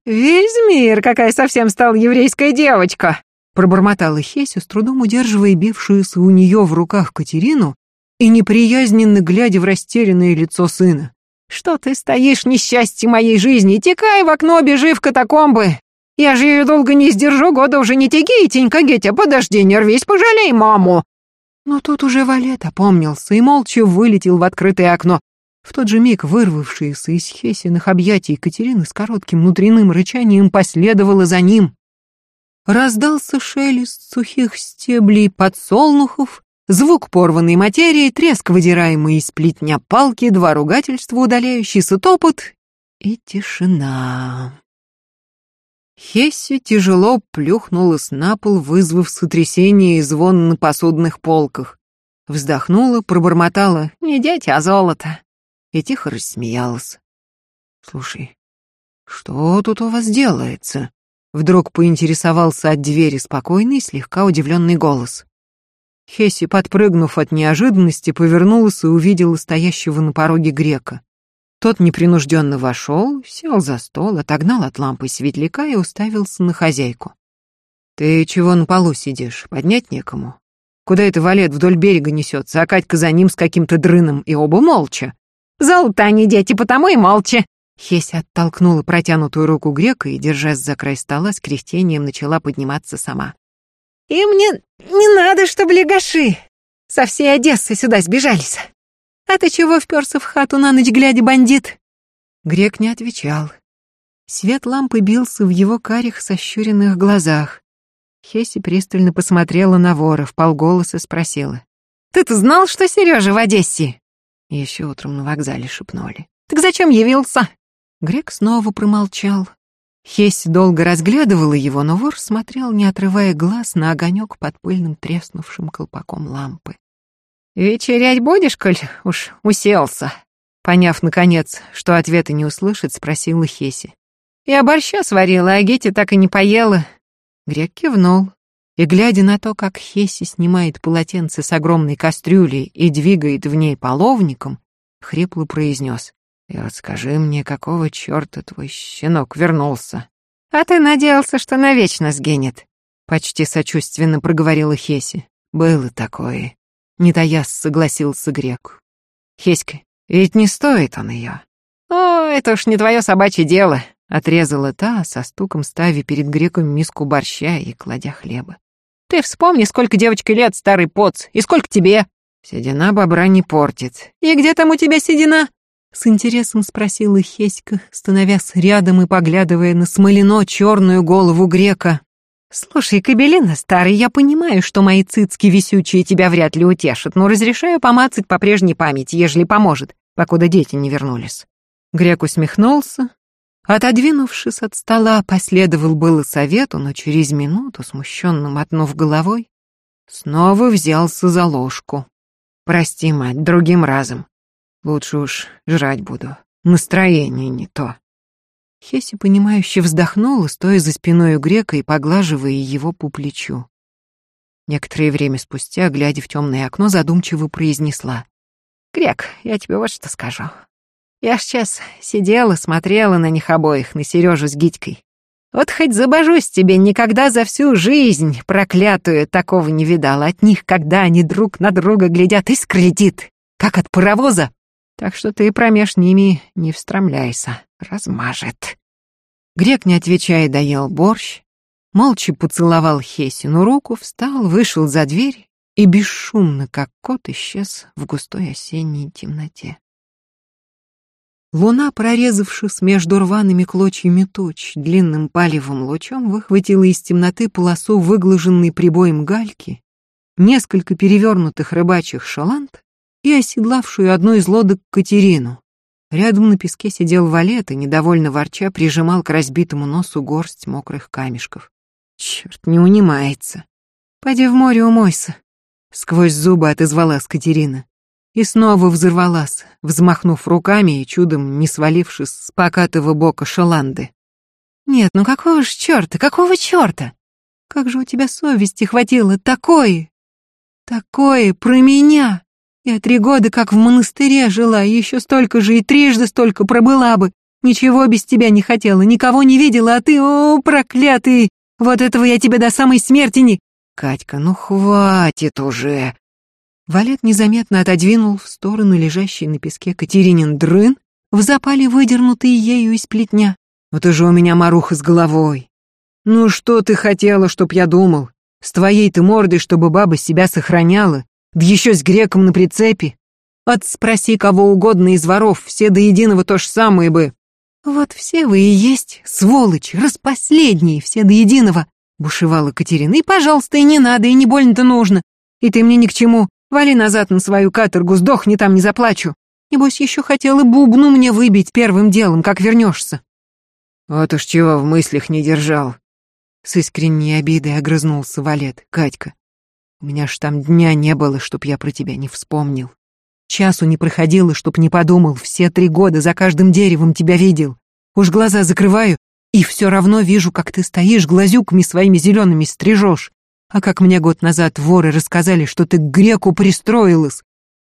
«Весь мир, какая совсем стала еврейская девочка!» Пробормотала Хеся, с трудом удерживая бившуюся у нее в руках Катерину и неприязненно глядя в растерянное лицо сына. Что ты стоишь, несчастье моей жизни? Текай в окно, бежи в катакомбы. Я же ее долго не сдержу, года уже не теги, Тенька Гетя, подожди, не рвись, пожалей маму. Но тут уже Валет опомнился и молча вылетел в открытое окно. В тот же миг вырвавшаяся из Хесиных объятий Екатерины с коротким внутренним рычанием последовала за ним. Раздался шелест сухих стеблей подсолнухов, Звук порванной материи, треск выдираемый из плетня палки, два ругательства, удаляющийся топот и тишина. Хесси тяжело плюхнулась на пол, вызвав сотрясение и звон на посудных полках. Вздохнула, пробормотала «Не дети, а золото!» и тихо рассмеялась. «Слушай, что тут у вас делается?» Вдруг поинтересовался от двери спокойный, слегка удивленный голос. Хесси, подпрыгнув от неожиданности, повернулась и увидела стоящего на пороге грека. Тот непринужденно вошел, сел за стол, отогнал от лампы светляка и уставился на хозяйку. «Ты чего на полу сидишь? Поднять некому? Куда это валет вдоль берега несется, а Катька за ним с каким-то дрыном, и оба молча?» «Золото они дети, потому и молча!» Хеся оттолкнула протянутую руку грека и, держась за край стола, с кряхтением начала подниматься сама. И мне не надо, чтобы легаши со всей Одессы сюда сбежались. А ты чего вперся в хату на ночь глядя, бандит?» Грек не отвечал. Свет лампы бился в его карих сощуренных глазах. Хесси пристально посмотрела на вора, вполголоса спросила. «Ты-то знал, что Сережа в Одессе?» Еще утром на вокзале шепнули. «Так зачем явился?» Грек снова промолчал. Хесси долго разглядывала его, но вор смотрел, не отрывая глаз, на огонек под пыльным треснувшим колпаком лампы. «Вечерять будешь, коль уж уселся?» Поняв, наконец, что ответа не услышит, спросила Хеси. «Я борща сварила, а Гетти так и не поела». Грек кивнул, и, глядя на то, как Хеси снимает полотенце с огромной кастрюли и двигает в ней половником, хрипло произнес. «И вот скажи мне, какого черта твой щенок вернулся?» «А ты надеялся, что навечно сгинет?» Почти сочувственно проговорила Хеси. «Было такое. Не таясь, согласился грек. Хеська, ведь не стоит он ее. О, это уж не твое собачье дело, отрезала та, со стуком ставя перед греком миску борща и кладя хлеба. Ты вспомни, сколько девочке лет, старый поц, и сколько тебе. Седина бобра не портит. И где там у тебя седина? С интересом спросила Хеська, становясь рядом и поглядывая на смолено черную голову грека. «Слушай, Кабелина, старый, я понимаю, что мои цицки висючие тебя вряд ли утешат, но разрешаю помацать по прежней памяти, ежели поможет, покуда дети не вернулись». Грек усмехнулся, отодвинувшись от стола, последовал было совету, но через минуту, смущенно мотнув головой, снова взялся за ложку. «Прости, мать, другим разом. Лучше уж жрать буду. Настроение не то». Хеси, понимающе вздохнула, стоя за спиной у грека и поглаживая его по плечу. Некоторое время спустя, глядя в темное окно, задумчиво произнесла. «Грек, я тебе вот что скажу. Я сейчас сидела, смотрела на них обоих, на Сережу с Гитькой. Вот хоть забожусь тебе, никогда за всю жизнь проклятую такого не видала. От них, когда они друг на друга глядят, искр летит, как от паровоза. Так что ты промеж ними не встромляйся размажет. Грек, не отвечая, доел борщ, молча поцеловал Хесину руку, встал, вышел за дверь и бесшумно, как кот, исчез в густой осенней темноте. Луна, прорезавшись между рваными клочьями туч, длинным палевым лучом выхватила из темноты полосу выглаженной прибоем гальки, несколько перевернутых рыбачьих шаланд и оседлавшую одну из лодок Катерину, Рядом на песке сидел валет и, недовольно ворча, прижимал к разбитому носу горсть мокрых камешков. Черт, не унимается. Пойди в море умойся. Сквозь зубы отозвалась Катерина. И снова взорвалась, взмахнув руками и чудом не свалившись с покатого бока шаланды. Нет, ну какого ж черта, какого черта? Как же у тебя совести хватило такое? Такое про меня? Я три года как в монастыре жила, еще столько же и трижды столько пробыла бы. Ничего без тебя не хотела, никого не видела, а ты, о, проклятый! Вот этого я тебе до самой смерти не... Катька, ну хватит уже. Валет незаметно отодвинул в сторону лежащий на песке Катеринин дрын, в запале выдернутый ею из плетня. Вот «Ну же у меня маруха с головой. Ну что ты хотела, чтоб я думал? С твоей-то мордой, чтобы баба себя сохраняла, да еще с греком на прицепе. От спроси кого угодно из воров, все до единого то же самое бы. Вот все вы и есть, сволочи, распоследние, все до единого, бушевала Катерина. И, пожалуйста, и не надо, и не больно-то нужно. И ты мне ни к чему. Вали назад на свою каторгу, сдохни там, не заплачу. Небось, еще хотела бубну мне выбить первым делом, как вернешься. Вот уж чего в мыслях не держал. С искренней обидой огрызнулся Валет. Катька, у меня ж там дня не было, чтоб я про тебя не вспомнил. Часу не проходило, чтоб не подумал, все три года за каждым деревом тебя видел. Уж глаза закрываю, и все равно вижу, как ты стоишь, глазюками своими зелеными стрижешь. А как мне год назад воры рассказали, что ты к греку пристроилась.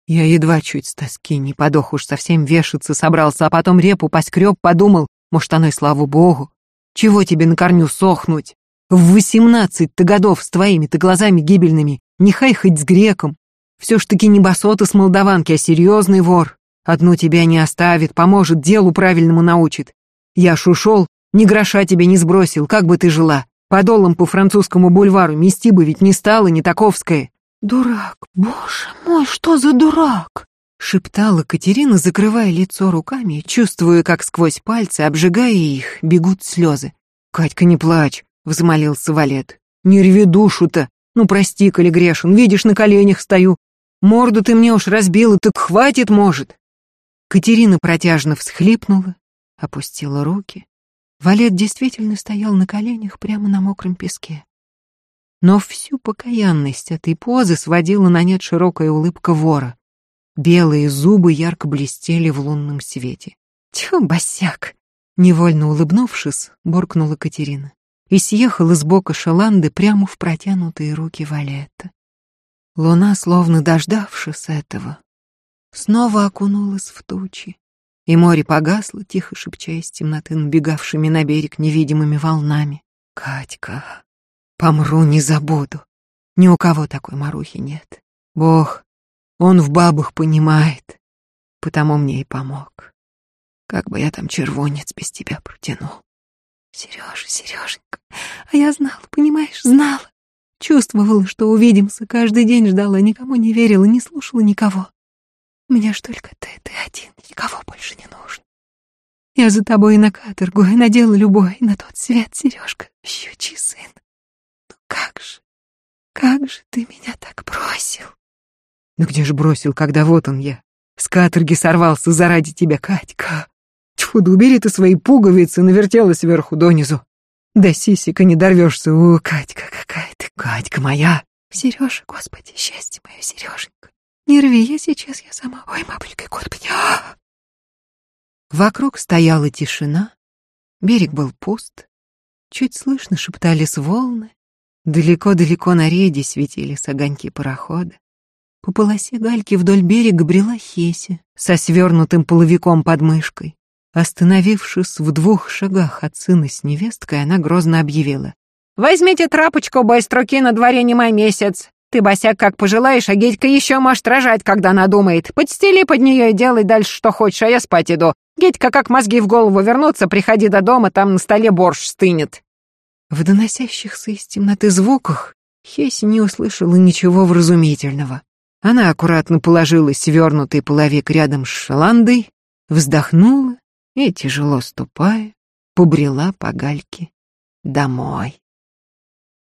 Я едва чуть с тоски не подох, уж совсем вешаться собрался, а потом репу поскреб, подумал, может, оно и слава богу. Чего тебе на корню сохнуть? В восемнадцать-то годов с твоими-то глазами гибельными, нехай хоть с греком. Все ж таки не басота с молдаванки, а серьезный вор. Одну тебя не оставит, поможет, делу правильному научит. Я ж ушел, ни гроша тебе не сбросил, как бы ты жила. Подолом по французскому бульвару мести бы ведь не стала, не таковская. Дурак, боже мой, что за дурак? шептала Катерина, закрывая лицо руками, чувствуя, как сквозь пальцы, обжигая их, бегут слезы. «Катька, не плачь», — взмолился Валет. «Не рви душу-то. Ну, прости, коли грешен, видишь, на коленях стою. Морду ты мне уж разбила, так хватит, может». Катерина протяжно всхлипнула, опустила руки. Валет действительно стоял на коленях прямо на мокром песке. Но всю покаянность этой позы сводила на нет широкая улыбка вора. Белые зубы ярко блестели в лунном свете. «Тьфу, босяк!» Невольно улыбнувшись, буркнула Катерина и съехала с бока шаланды прямо в протянутые руки Валета. Луна, словно дождавшись этого, снова окунулась в тучи, и море погасло, тихо шепча из темноты набегавшими на берег невидимыми волнами. «Катька, помру, не забуду. Ни у кого такой марухи нет. Бог он в бабах понимает, потому мне и помог. Как бы я там червонец без тебя протянул. Сережа, Сереженька, а я знала, понимаешь, знала. Чувствовала, что увидимся, каждый день ждала, никому не верила, не слушала никого. Меня ж только ты, ты один, никого больше не нужно. Я за тобой и на каторгу, и на дело на тот свет, Сережка, щучий сын. Ну как же, как же ты меня так бросил? Ну где же бросил, когда вот он я? С каторги сорвался заради тебя, Катька. Тьфу, да убери ты свои пуговицы, навертела сверху донизу. Да сисика не дорвешься, о, Катька, какая ты, Катька моя. Сережа, господи, счастье мое, Сереженька. Не рви, я сейчас, я сама. Ой, мамочка, господи. А! Вокруг стояла тишина, берег был пуст. Чуть слышно шептались волны. Далеко-далеко на рейде светились огоньки парохода. По полосе гальки вдоль берега брела Хеся со свернутым половиком под мышкой. Остановившись в двух шагах от сына с невесткой, она грозно объявила. «Возьмите трапочку, байструки, на дворе не мой месяц. Ты, босяк, как пожелаешь, а Гетька еще может рожать, когда надумает. Подстели под нее и делай дальше, что хочешь, а я спать иду. Гетька, как мозги в голову вернутся, приходи до дома, там на столе борщ стынет». В доносящихся из темноты звуках Хеся не услышала ничего вразумительного. Она аккуратно положила свернутый половик рядом с шаландой, вздохнула и, тяжело ступая, побрела по гальке домой.